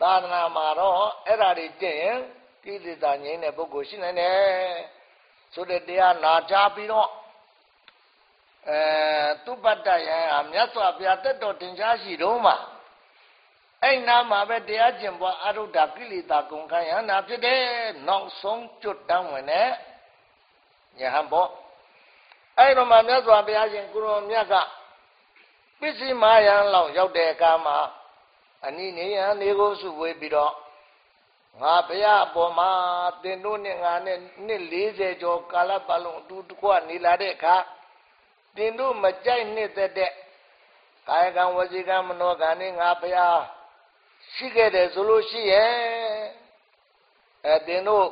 A: သာသနာမှာတော့အဲ့ဓာတွေကျင့်ရင် ကိလေသာငြိမ်းတဲ့ပုဂ္ဂိုလ်ရှိနိုင်တယ်ဆိုတဲ့တရားနာကြားပြီးတော့အဲသူပတ္တယံအမြတ်စွာဘုရားတက်တော်တင်ကြားရှိတော့မှအဲ့နာမှာပဲတရားကျင့်ပွားအရုဒ္ဓကိလေသာကုန်ခံရနာဖြစ်တယ်နောက်ဆုံးကျွတ်တန်းဝင်တဲ့ယဟန်ဘောအဲ့တော့မှမြတ်စွာဘုရားရှင်ကိုရောမြတ်ကပစ္စည်းမာယံလောက်ရောက်တဲ့အခါမှာအနိနေယံနေကိုစုဝေးပြီးတော့ ငါဘုရားအပေါ်မှာသင်တို့နဲ့ငါနဲ့နှစ်40ကျော်ကာလပတ်လုံးအတူတကွနေလာတဲ့အခါသင်တို့မကြိုက်နှစ်သက်တဲ့ကာယကံဝစီကံမနောကံနဲ့ငါဘုရားရှိခဲ့တယ်ဆိုလို့ရှိရဲ့အဲသင်တို့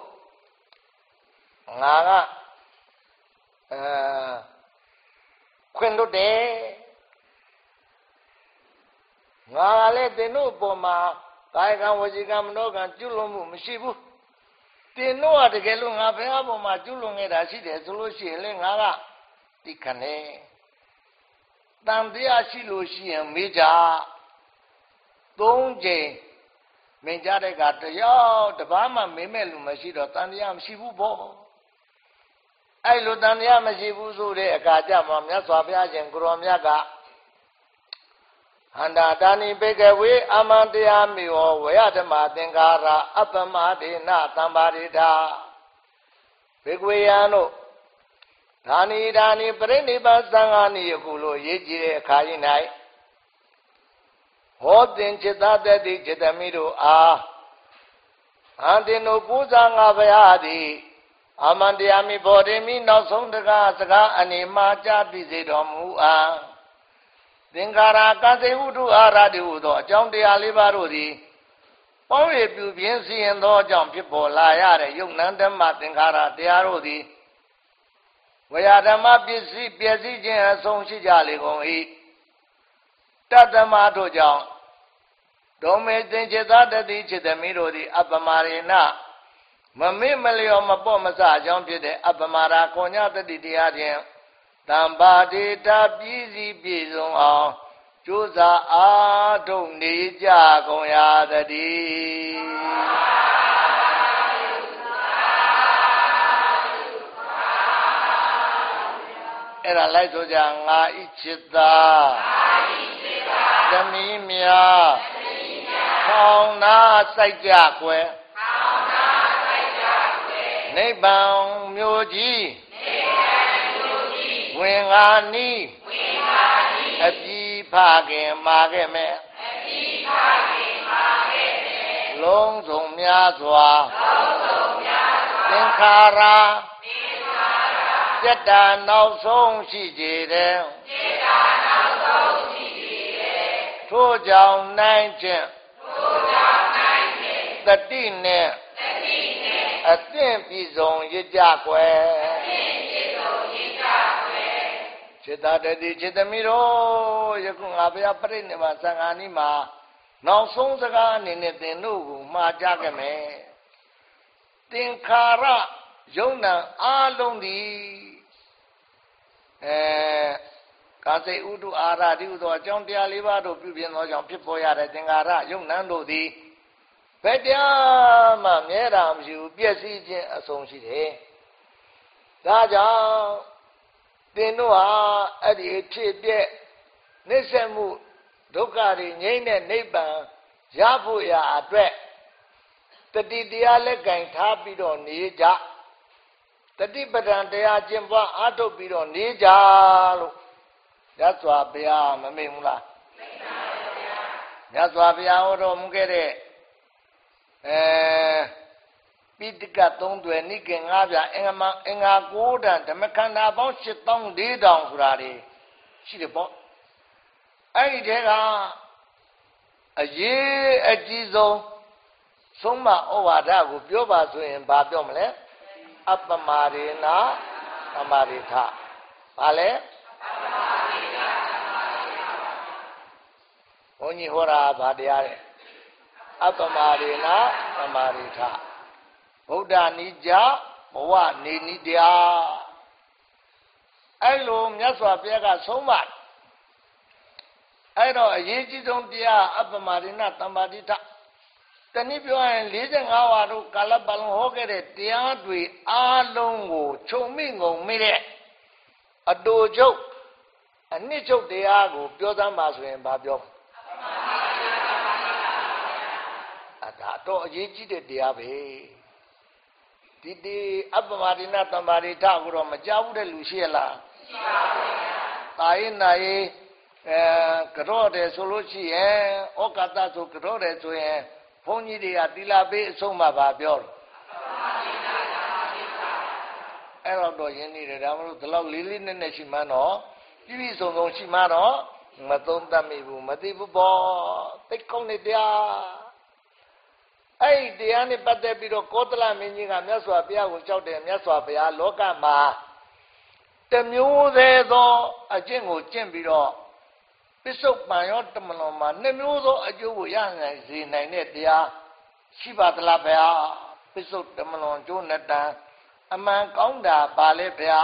A: ငါကအဲခွင့်လို့တယ်ငါလည်းသင်တို့အပေါ်မှာ ကာယကံဝစီကံမနောကံကျွလွန်မှုမရှိဘူးတင်တော့တကယ်လို့ငါဘယ်အပေါ်မှာကျွလွန်ခဲ့တာရှိတယ်ဆိုလို့ရှိရင်လေငါကတိခနဲ့တန်တရားရှိလို့ရှိရင်မေးကြသုံးချိန်မင်းကြတဲ့ကတယောက်တပားမှမင်းမဲ့လူမရှိတော့တန်တရားမရှိဘူးပေါ့အဲ့လိုတန်တရားမရှိဘူးဆိုတဲ့အခါကျမှမြတ်စွာဘုရားရှင်ကိုရောမြတ်က အန္တာတာနိဘေကဝေအမန္တရားမိဝဝယဓမ္မသင်္ကာရအပ္ပမဒေနသံပါရိတာဘေကဝေယံတို့ဒါနိဒါနိပရိနိဗ္ဗာန်သံဃာနိယခုလိုရေးကြည့်တဲ့အခါကြီး၌ဟောတင်จิตတတိจิตမိတို့အားအန္တင်တို့ပူဇာငါဘုရားသည်အမန္တရားမိဘောဓိမိနောက်ဆုံးတကားစကားအနေမှာကြားသိစေတော်မူအား သင်္ခါရကသေဟုတုအာရတိဟုသောအကြောင်းတရားလေးပါးတို့သည်ပေါင်းရပြုပြင်းစီရင်သောအကြောင်းဖြစ်ပေါ်လာရတဲ့ယုတ်နံဓမ္မသင်္ခါရတရားတို့သည်ဝေယဓမ္မပစ္စည်းပျက်စီးခြင်းအဆုံးရှိကြလေကုန်၏တတ္တမတို့ကြောင့်ဒုံမေသင်္ချေသတတိจิตမိတို့သည်အပမရေနမမေ့မလျော်မပေါ့မဆအကြောင်းဖြစ်တဲ့အပမာရာကောညတတိတရားဖြင့် တမ္ပါဒေတာပြည်စည်းပြည်စုံအောင်ကြိုးစားအားထုတ်နေကြကုန်ရသတည်းအဲ့ဒါလိုက်ဆိုကြငါဤจิตာငါဤจิตာသမီးမြာသမီးမြာကောင်းနာစိုက်ကြွယ်ကောင်းနာစိုက်ကြွယ်နိဗ္ဗာန်မြို့ကြီးနိဗ္ဗာန် ဝင်ငါနီးဝင်ငါနီးအပြီးဖခင်မာခဲ့မယ်အပြီးဖခင်မာခဲ့မယ်လုံးစုံများစွာလုံးစုံများစွာသင်္ခါရသင်္ခါရစက်တာနောက်ဆုံးရှိကြတယ်စက်တာနောက်ဆုံးရှိကြတယ်ထို့ကြောင့်နိုင်ခြင်းထို့ကြောင့်နိုင်ခြင်းတတိနဲ့တတိနဲ့အသင့်ပြည်စုံရကြကွယ် စေတတတိစေတမိတော်ယခုငါဘုရားပြိဋိနိဗ္ဗာန်သံဃာနီးမှာနောက်ဆုံးစကားအနေနဲ့သင်တို့ကိုမှားကြခဲ့မယ်သင်္ခါရယုံနာအလုံးသည်အဲကာစိတ်ဥတုအာရတိဥသောအကြောင်းတရားလေးပါးတို့ပြုပြင်သောကြောင့်ဖြစ်ပေါ်ရတဲ့သင်္ကာရယုံနံတို့သည်ဘယ်တရားမှမြဲတာမရှိဘူးပြည့်စည်ခြင်းအဆုံးရှိတယ်။ဒါကြောင့် သင်တို့ဟာအဲ့ဒီဖြစ်ပြက်နှိစ္စမှုဒုက္ခတွေငြိမ့်တဲ့နိဗ္ဗာန်ရဖို့ရာအတွက်တတိတရားလက်ကင်ထားပြီးတော့နေကြ။တတိပဒံတရားကျင့်ပွားအားထုတ်ပြီးတော့နေကြလို့ရသော်ဘုရားမမိတ်ဘူးလားမိတ်ပါဗျာရသော်ဘုရားဟောတော်မူခဲ့တဲ့အဲ ပိဋကသုံးတွယ်နိကေငါးပြအင်္ဂမအင်္ဂါ9တန်ဓမ္မခန္ဓာပေါင်း7400ဆိုတာတွေရှိတယ်ပေါ့အဲ့ဒီတဲကအရေးအကြီးဆုံးဆုံးမဩဝါဒကိုပြောပါဆိုရင်ဘာပြောမလဲအပမရေနာသမာရိထဘာလဲဘုန်းကြီးဟောတာဗာတရားတဲ့အပမရေနာသမာရိထ ဗုဒ္ဓနိကြဘဝနေနိတရားအဲ့လိုမြတ်စွာဘုရားကဆုံးမအဲ့တော့အရေးကြီးဆုံးတရားအပမရိနာသမာရိထတနည်းပြောရင်45ဝါတို့ကာလပတ်လုံးဟောခဲ့တဲ့တရားတွေအားလုံးကိုခြုံမိငုံမိတဲ့အတူချုပ်အနှစ်ချုပ်တရားကိုပြောသမ်းပါဆိုရင်ဘာပြောအဒါတော့အရေးကြီးတဲ့တရားပဲ ဒီဒီအပ္ပမရိဏတမ္ပါရိထကိုတော့မကြောက်ဘူးတဲ့လူရှိရလားရှိပါဘူး။တာရင်နာရင်အဲကြော့တယ်ဆိုလို့ရှိရင်ဩကာသဆိုကြော့တယ်ဆိုရင်ဘုန်းကြီးတွေကသီလပေးအဆုံးမှပါပြောတယ်အဲ့တော့တော့ရင်းနေတယ်ဒါမလို့ဒီလောက်လေးလေးနက်နက်ရှိမှတော့ပြည့်ပြည့်စုံစုံရှိမှတော့မသုံးတတ်မိဘူးမသိဘူးပေါ့သိကောင်းနေတရား အဲ့ဒီတရားနဲ့ပတ်သက်ပြီးတော့ကောသလမင်းကြီးကမြတ်စွာဘုရားကိုကြောက်တယ်မြတ်စွာဘုရားလောကမှာတမျိုးသေးသောအကျင့်ကိုကျင့်ပြီးတော့ပစ္စုပန်ရောတမလွန်မှာနှစ်မျိုးသောအကျိုးကိုရနိုင်စေနိုင်တဲ့တရားရှိပါသလားဗျာပစ္စုတမလွန်ကျိုးနဲ့တန်အမှန်ကောင်းတာပါလေဗျာ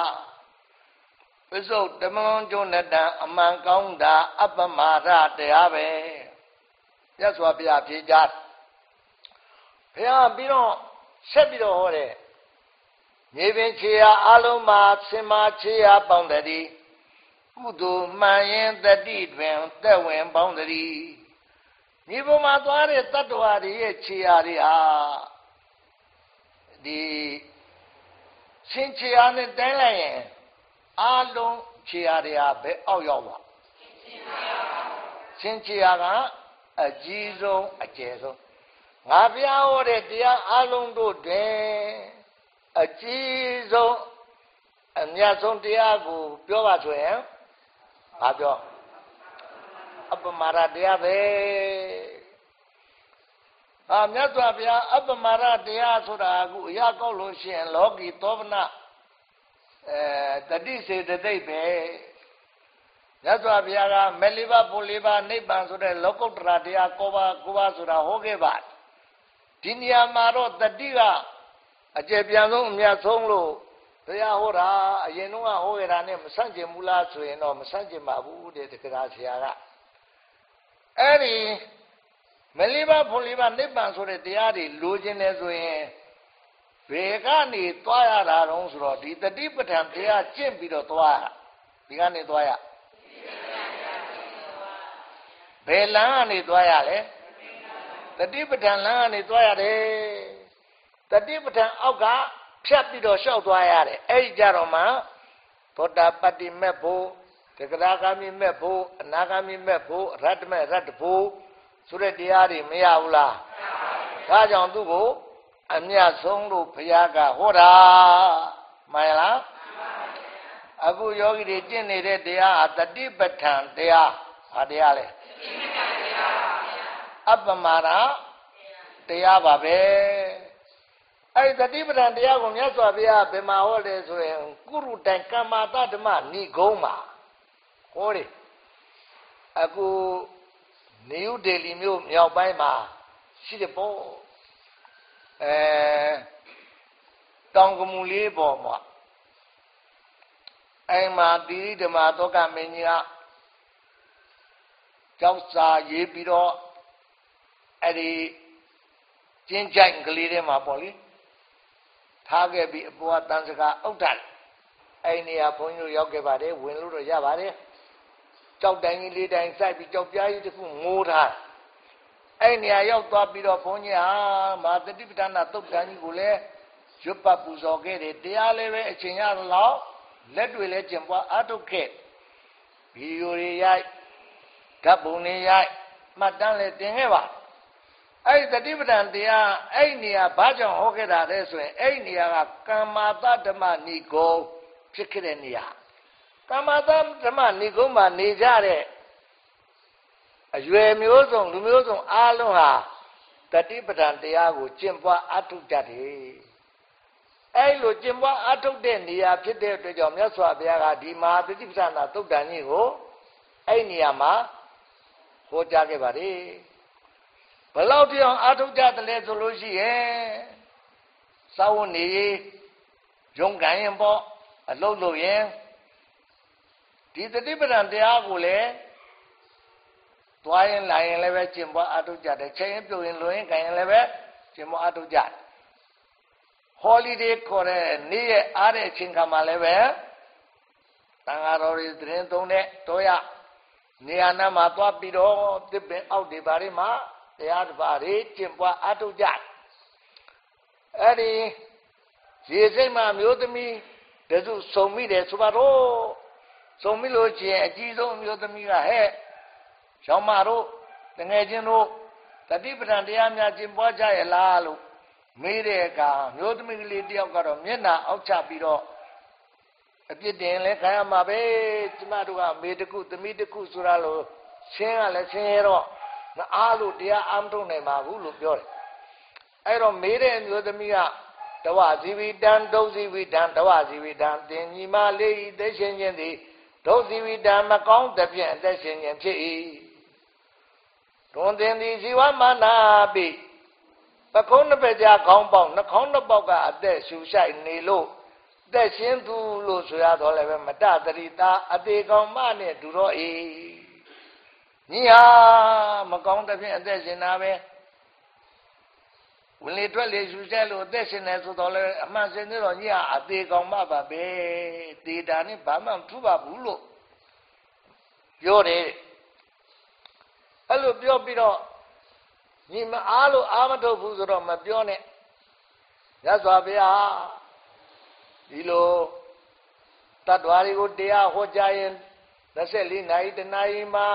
A: ပစ္စုတမလွန်ကျိုးနဲ့တန်အမှန်ကောင်းတာအပ္ပမာဒတရားပဲရသော်ဗျာဖြေကြ ဘုရားပြီးတော့ဆက်ပြီးတော့ဟောတယ်မြေပင်ခြေရာအလုံးမှာဆင်မာခြေရာပေါင်းတည်းကုသိုလ်မှန်ရင်တတိတွင်သက်ဝင်ပေါင်းတည်းမြေပေါ်မှာသွားတဲ့တတ္တဝါတွေရဲ့ခြေရာတွေဟာဒီရှင်းခြေရာနဲ့တိုင်းလိုက်ရင်အလုံးခြေရာတွေဟာဘယ်အောက်ရောက်ပါရှင်းခြေရာကအကြီးဆုံးအကျယ်ဆုံး ငါပြဟောတဲ့တရားအလုံးတို့တွင်အကြီးဆုံးအမြတ်ဆုံးတရားကိုပြောပါဆိုရင်ဘာပြောအပမာရတရားပဲအာမြတ်စွာဘုရားအပမာရတရားဆိုတာအခုအရာကောက်လို့ရှိရင်လောကီသောဗနာအဲတတိစေတသိက်ပဲမြတ်စွာဘုရားကမေလိဘပုလိဘနိဗ္ဗာန်ဆိုတဲ့လောကုတ္တရာတရားကိုပါကိုပါဆိုတာဟောခဲ့ပါ ဒီနေရာမှာတော့တတိကအကျေပြန်ဆုံးအမြတ်ဆုံးလို့တရားဟောတာအရင်တော့ဟောခဲ့တာနဲ့မဆန့်ကျင်ဘူးလားဆိုရင်တော့မဆန့်ကျင်ပါဘူးတဲ့တက္ကရာဆရာကအဲ့ဒီမလေးပါဖွန်လေးပါနိဗ္ဗာန်ဆိုတဲ့တရားတွေလိုချင်တယ်ဆိုရင်ဘယ်ကနေသွားရတာတုံးဆိုတော့ဒီတတိပဋ္ဌာန်တရားကျင့်ပြီးတော့သွားရဒီကနေသွားရဘယ်လမ်းကနေသွားရလဲ တတိပဋ္ဌာန်လမ်းကနေသွားရတယ်တတိပဋ္ဌာန်အောက်ကဖြတ်ပြီးတော့လျှောက်သွားရတယ်အဲ့ဒီကြတော့မှသောတာပတ္တိမဲ့ဖို့တဂရဂามိမဲ့ဖို့အနာဂามိမဲ့ဖို့ရတ္တမဲ့ရတ္တဖို့ဆိုတဲ့တရားတွေမရဘူးလားမရပါဘူးဒါကြောင့်သူ့ကိုအမြတ်ဆုံးလို့ဘုရားကဟောတာမှန်လားအခုယောဂီတွေကျင့်နေတဲ့တရားဟာတတိပဋ္ဌာန်တရားဟာတရားလဲ အပ္ပမာရတရားပါပဲအဲ့ဒီတတိပဋ္ဌာန်တရားကိုမြတ်စွာဘုရားဘယ်မှာဟောလဲဆိုရင်ကုရုတိုင်ကမ္မာတဓမ္မဏိဂုံးမှာဟောတယ်အခုနယူးဒေလီမြို့မြောက်ပိုင်းမှာရှိတယ်ပေါ့အဲတောင်ကမူလေးပေါ်မှာအဲ့မှာတိရိဓမ္မသောကမင်းကြီးကကြောက်စာရေးပြီးတော့ အဲ့ဒီကျင်းကြိုက်ကလေးထဲမှာပေါ့လေထားခဲ့ပြီးအပေါ်ကတန်စကားအုတ်တယ်အဲ့နေရာဘုန်းကြီးတို့ရောက်ခဲ့ပါတယ်ဝင်လို့တော့ရပါတယ်ကြောက်တိုင်းကြီးလေးတိုင်းစိုက်ပြီးကြောက်ပြားကြီးတစ်ခုငိုးထားအဲ့နေရာရောက်သွားပြီးတော့ဘုန်းကြီးဟာမာတတိပဋ္ဌာနာသုတ်တန်ကြီးကိုလည်းရွတ်ပတ်ပူဇော်ခဲ့တယ်တရားလည်းပဲအချိန်ရတော့လက်တွေလည်းကျင်ပွားအထုတ်ခဲ့ဗီဒီယိုတွေရိုက်ဓာတ်ပုံတွေရိုက်မှတ်တမ်းလည်းတင်ခဲ့ပါ အဲ့ဒီတတိပဋ္ဌာန်တရားအဲ့ဒီနေရာဘာကြောင့်ဟောခဲ့တာလဲဆိုရင်အဲ့ဒီနေရာကကမ္မာတဓမ္မနိဂုံဖြစ်ခဲ့တဲ့နေရာကမ္မာတဓမ္မနိဂုံမှာနေကြတဲ့အရွယ်မျိုးစုံလူမျိုးစုံအားလုံးဟာတတိပဋ္ဌာန်တရားကိုကျင့်ပွားအထုကြတယ်အဲ့လိုကျင့်ပွားအထုတ်တဲ့နေရာဖြစ်တဲ့အတွက်ကြောင့်မြတ်စွာဘုရားကဒီမဟာတတိပဋ္ဌာန်သုတ်တန်ကြီးကိုအဲ့နေရာမှာဟောကြားခဲ့ပါတယ် ဘလောက်တောင်အထုတ်ကြတယ်လဲဆိုလို့ရှိရင်သာဝနေရုံကန်ရင်ပေါ့အလုတ်လို့ရင်ဒီတတိပဋ္ဌာန်တရားကိုလည်းသွားရင်လာရင်လည်းပဲကျင့်ပွားအထုတ်ကြတယ်ချိန်ရင်ပြုတ်ရင်လွင်ရင်ကန်ရင်လည်းပဲကျင့်ပွားအထုတ်ကြတယ် holiday ခေါ်တဲ့နေ့ရဲ့အားတဲ့အချိန်ခါမှာလည်းပဲတန်ဃာတော်တွေသတင်းသုံးတဲ့တော့ရနေရာနာမှာသွားပြီးတော့တစ်ပင်အောက်ဒီပါတွေမှာ တရားတစ်ပါးတွေကျင့်ပွားအထုတ်ကြအဲ့ဒီရေစိတ်မှာမျိုးသမီးတစုစုံမိတယ်ဆိုပါတော့စုံမိလို့ချင်းအကြီးဆုံးမျိုးသမီးကဟဲ့ကျောင်းမတို့တငယ်ချင်းတို့တတိပဋ္ဌာန်တရားများကျင့်ပွားကြရဲ့လားလို့မေးတဲ့အခါမျိုးသမီးကလေးတယောက်ကတော့မျက်နှာအောက်ချပြီးတော့အပြစ်တင်လဲခံရမှာပဲကျမတို့ကမေတခုသမီးတခုဆိုတာလို့ရှင်းကလည်းရှင်းရတော့ မအားလို့တရားအမထုတ်နိုင်ပါဘူးလို့ပြောတယ်အဲ့တော့မေးတဲ့မျိုးသမီးကတဝဇီဝိတံဒုဇီဝိတံတဝဇီဝိတံတင်ညီမလေးဤသက်ရှင်ခြင်းသည်ဒုဇီဝိတံမကောင်းတဲ့ဖြင့်အသက်ရှင်ခြင်းဖြစ်၏တွင်တင်သည်ဇီဝမနာပိပကုံးနှစ်ပကြာခေါင်းပေါက်နှာခေါင်းနှစ်ပေါက်ကအသက်ရှူဆိုင်နေလို့သက်ရှင်သူလို့ဆိုရတော့လည်းပဲမတတရိတာအသေးကောင်မနဲ့ဒူတော့အေး ညီဟာမကောင်းတဲ့ဖြင့်အသက်ရှင်တာပဲဝင်လေထွက်လေရှူဆက်လို့အသက်ရှင်နေဆိုတော့လည်းအမှန်စင်တော့ညီဟာအသေးကောင်မပါပဲတေတာနဲ့ဘာမှမထူပါဘူးလို့ပြောတယ်အဲ့လိုပြောပြီးတော့ညီမအားလို့အားမထုတ်ဘူးဆိုတော့မပြောနဲ့ရသော်ဗျာဒီလိုတတ္တဝါတွေကိုတရားဟောကြားရင်24နာရီတနာရီမှာ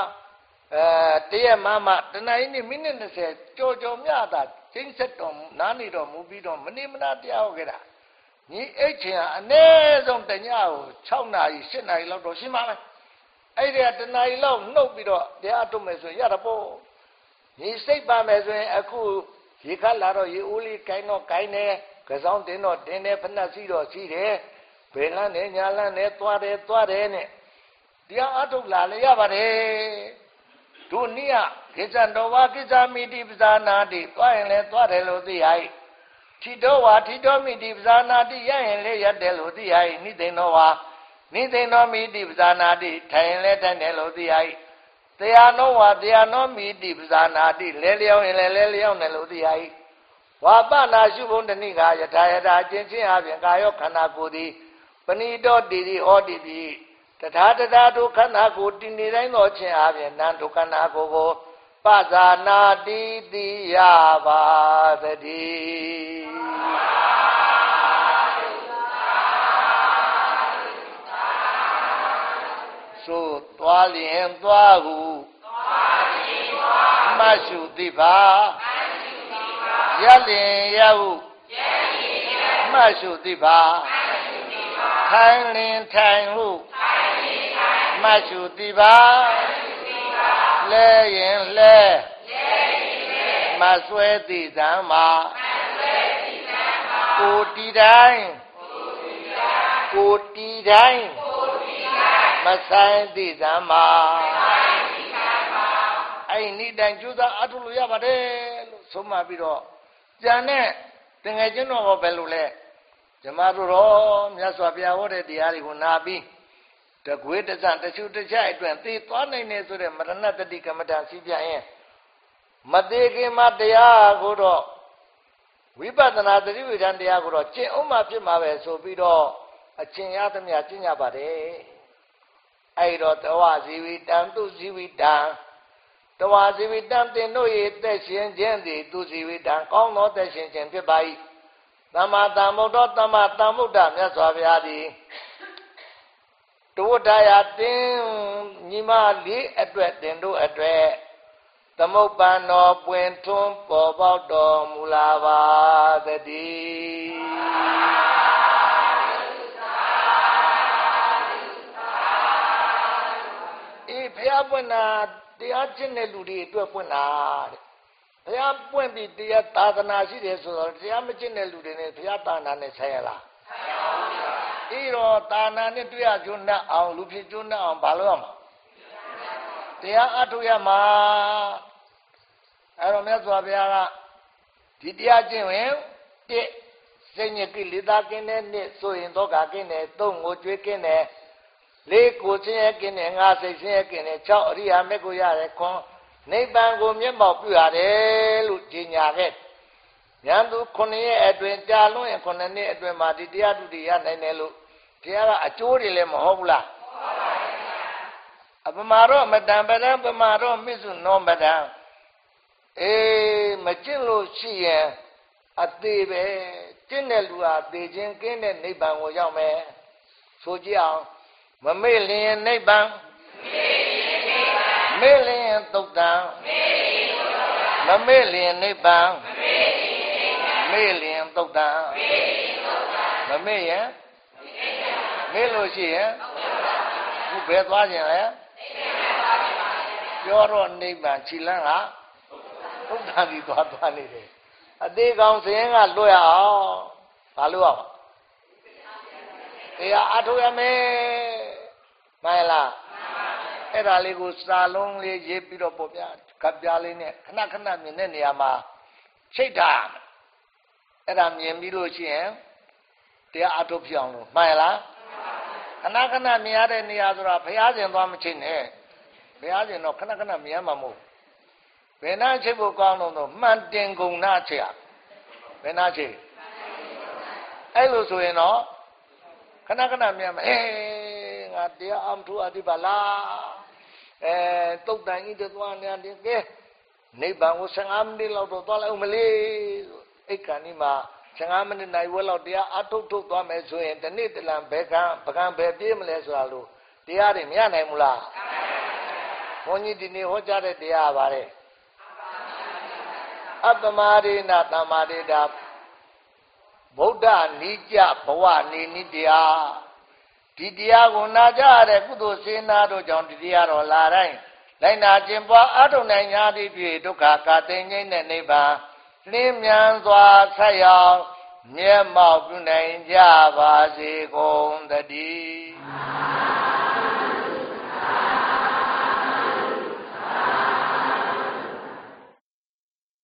A: အဲတရက်မှမှတနာရီနဲ့မိနစ်20ကြော်ကြော်မြတာချင်းဆက်တော်နားနေတော်မူပြီးတော့မနေမနာတရားဟောခဲ့တာညီအိတ်ချင်ကအနည်းဆုံးတညကို6နာရီ7နာရီလောက်တော့ရှိမှာပဲအဲ့ဒီကတနာရီလောက်နှုတ်ပြီးတော့တရားထုတ်မယ်ဆိုရင်ရတာပေါ့ညီစိတ်ပါမယ်ဆိုရင်အခုရေခတ်လာတော့ရေအိုးလေးကိုင်းတော့ကိုင်းတယ်ကစောင်းတင်းတော့တင်းတယ်ဖနှက်စီတော့စီတယ်ဘယ်လန်းနဲ့ညာလန်းနဲ့သွားတယ်သွားတယ်နဲ့တရားအထုတ်လာလေရပါတယ် တို့နိယကိစ္စတော်ဝါကိစ္စမိတိပဇာနာတိသွားရင်လည်းသွားတယ်လို့သိရ၏ထီတော်ဝါထီတော်မိတိပဇာနာတိရရင်လည်းရတယ်လို့သိရ၏နိသိဏတော်ဝါနိသိဏတော်မိတိပဇာနာတိထိုင်ရင်လည်းထိုင်တယ်လို့သိရ၏တရားနောဝါတရားနောမိတိပဇာနာတိလဲလျောင်းရင်လည်းလဲလျောင်းတယ်လို့သိရ၏ဝါပနာရှုဘုံတဏိကယထာယထာအချင်းချင်းအပြင်ကာယောခန္ဓာကိုယ်သည်ပဏိတောတိတိဟောတိတိ တရားတရားတို့ခန္ဓာကိုယ်တည်နေတိုင်းသောခြင်းအပြင်နံဒုက္ခနာကိုယ်ကိုပဇာနာတိတိယပါသတည်းသို့သွားလျင်သွားဟုသွားလျင်သွားမှရှုတိပါမှရှုတိပါရလျင်ရဟုရလျင်ရမှရှုတိပါမှရှုတိပါထိုင်လျင်ထိုင်ဟုထိုင်လျင်ထိုင် မှရှုတိပါမှရှုတိပါလဲရင်လဲလဲရင်လဲမဆွဲတိသံမှာမဆွဲတိသံမှာကိုတီတိုင်းကိုတီတိုင်းကိုတီတိုင်းမဆိုင်သည့်သမ္မာအဲ့ဒီနေ့တိုင်းကျူးစားအထုလို့ရပါတယ်လို့ဆုံးမပြီးတော့ကြံတဲ့တငယ်ချင်းတော်ကဘယ်လိုလဲဇမတို့တော့မြတ်စွာဘုရားဟောတဲ့တရားတွေကိုနာပြီး တကွေးတစတချူတချအတွက်သိသွားနိုင်တယ်ဆိုတဲ့မရဏတတိကမ္မတာစီပြရင်မသေးခင်မှာတရားကိုတော့ဝိပဿနာသတိဝိဒံတရားကိုတော့ကျင့်အောင်မှဖြစ်မှာပဲဆိုပြီးတော့အကျင့်ရသမျှကျင့်ကြပါတယ်အဲ့တော့တဝဇီဝိတံသူဇီဝိတံတဝဇီဝိတံတင်တို့၏သက်ရှင်ခြင်းသည်သူဇီဝိတံကောင်းသောသက်ရှင်ခြင်းဖြစ်ပါ၏သမ္မာသမ္ဗုဒ္ဓသမ္မာသမ္ဗုဒ္ဓမြတ်စွာဘုရားသည် တဝတ္တရာတင်ညီမလေးအတွက်တင်တို့အတွက်သမုပ္ပန်တော်ပွင့်ထွန်းပေါ်ပေါက်တော်မူလာပါတည်းဘုရားပွင့်တာတရားကျင့်တဲ့လူတွေအတွက်ပွင့်တာတဲ့ဘုရားပွင့်ပြီးတရားသာသနာရှိတယ်ဆိုတော့တရားမကျင့်တဲ့လူတွေနဲ့ဘုရားသာနာနဲ့ဆိုင်ရလားဆိုင်ပါဘူး ဗျာဤတော့သာနာနဲ့တွေ့ရကျွန်းနဲ့အောင်လူဖြစ်ကျွန်းနဲ့အောင်ဘာလို့ရမှာတရားအထုရမှာအဲ့တော့မြတ်စွာဘုရားကဒီတရားကျင့်ဝင်တစ်စိတ်ညစ်ကိလေသာကင်းတဲ့နှစ်ဆိုရင်တော့ကကင်းတယ်သုံးကိုကြွေးကင်းတယ်လေးကိုဆင်းရဲကင်းတယ်ငါစိတ်ဆင်းရဲကင်းတယ်၆အရိယာမေကိုရတယ်ခွန်နိဗ္ဗာန်ကိုမျက်မှောက်ပြုရတယ်လို့ကြေညာခဲ့ ဉာဏ်သူခုနှစ်ရဲ့အတွင်ကြာလွန်းရင်ခုနှစ်နှစ်အတွင်မှာဒီတရားသူတွေရနိုင်တယ်လို့တရားကအကျိုးတွေလည်းမဟုတ်ဘူးလားအပမာတော့မတံပဒံပမာတော့မိစုနောပဒံအေးမကျင့်လို့ရှိရင်အသေးပဲကျင့်တဲ့လူဟာသေခြင်းကင်းတဲ့နိဗ္ဗာန်ကိုရောက်မယ်ဆိုကြည့်အောင်မမေ့လျင်နိဗ္ဗာန်မေ့လျင်သုတ်တံမမေ့လျင်နိဗ္ဗာန် မေ့လျင်သုတ်တံမမေ့ရင်မေ့လို့ရှိရင်ခုဘယ်သွားခြင်းလဲပြောတော့နိဗ္ဗာန်ခြိလန်းကသုတ်တံဒီသွားသွားနေတယ်အသေးကောင်စရင်ကလွတ်ရအောင်ဘာလို့အောင်တရားအထုရမယ်မှန်လားအဲ့ဒါလေးကိုစာလုံးလေးရေးပြီးတော့ပေါ့ဗျာကပ်ပြားလေးနဲ့ခဏခဏမြင်တဲ့နေရာမှာချိတ်တာ အဲ့ဒါမြင်ပြီးလို့ရှိရင်တရားအထုတ်ဖြစ်အောင်လို့မှန်လားခဏခဏမြင်ရတဲ့နေရာဆိုတာဘုရားရှင်သွားမချိတ်နဲ့ဘုရားရှင်တော့ခဏခဏမြင်ရမှာမဟုတ်ဘယ်နာချိတ်ဖို့ကောင်းလို့တော့မှန်တင်ကုန်နာချိတ်ဘယ်နာချိတ်အဲ့လိုဆိုရင်တော့ခဏခဏမြင်မှာအေးငါတရားအမထူအပ်ပါလားအဲတုတ်တန်ကြီးတသွားနေတယ်ကဲနိဗ္ဗာန်ကို15မိနစ်လောက်တော့သွားလိုက်ဦးမလေး အိတ်ကန်ဒီမှာ15မိနစ်နိုင်ဝက်လောက်တရားအထုတ်ထုတ်သွားမယ်ဆိုရင်ဒီနေ့တလံဘယ်ကံပကံဘယ်ပြေးမလဲဆိုတာလို့တရားတွေမရနိုင်ဘူးလားဘုန်းကြီးဒီနေ့ဟောကြားတဲ့တရားပါတဲ့အပ္ပမရိဏတမ္မာရိတာဗုဒ္ဓနိကြဘဝနေနိတရားဒီတရားကိုနာကြရတဲ့ကုသိုလ်စေနာတို့ကြောင့်ဒီတရားတော်လာတိုင်းလိုက်နာခြင်းပွားအထုံနိုင်ညာသည့်ဖြစ်ဒုက္ခကာတိငိမ့်တဲ့နိဗ္ဗာန် လင်းမြန်စွာဆက်ရောက်မျက်မှောက်ပြုနိုင်ကြပါစေကုန်သတည်း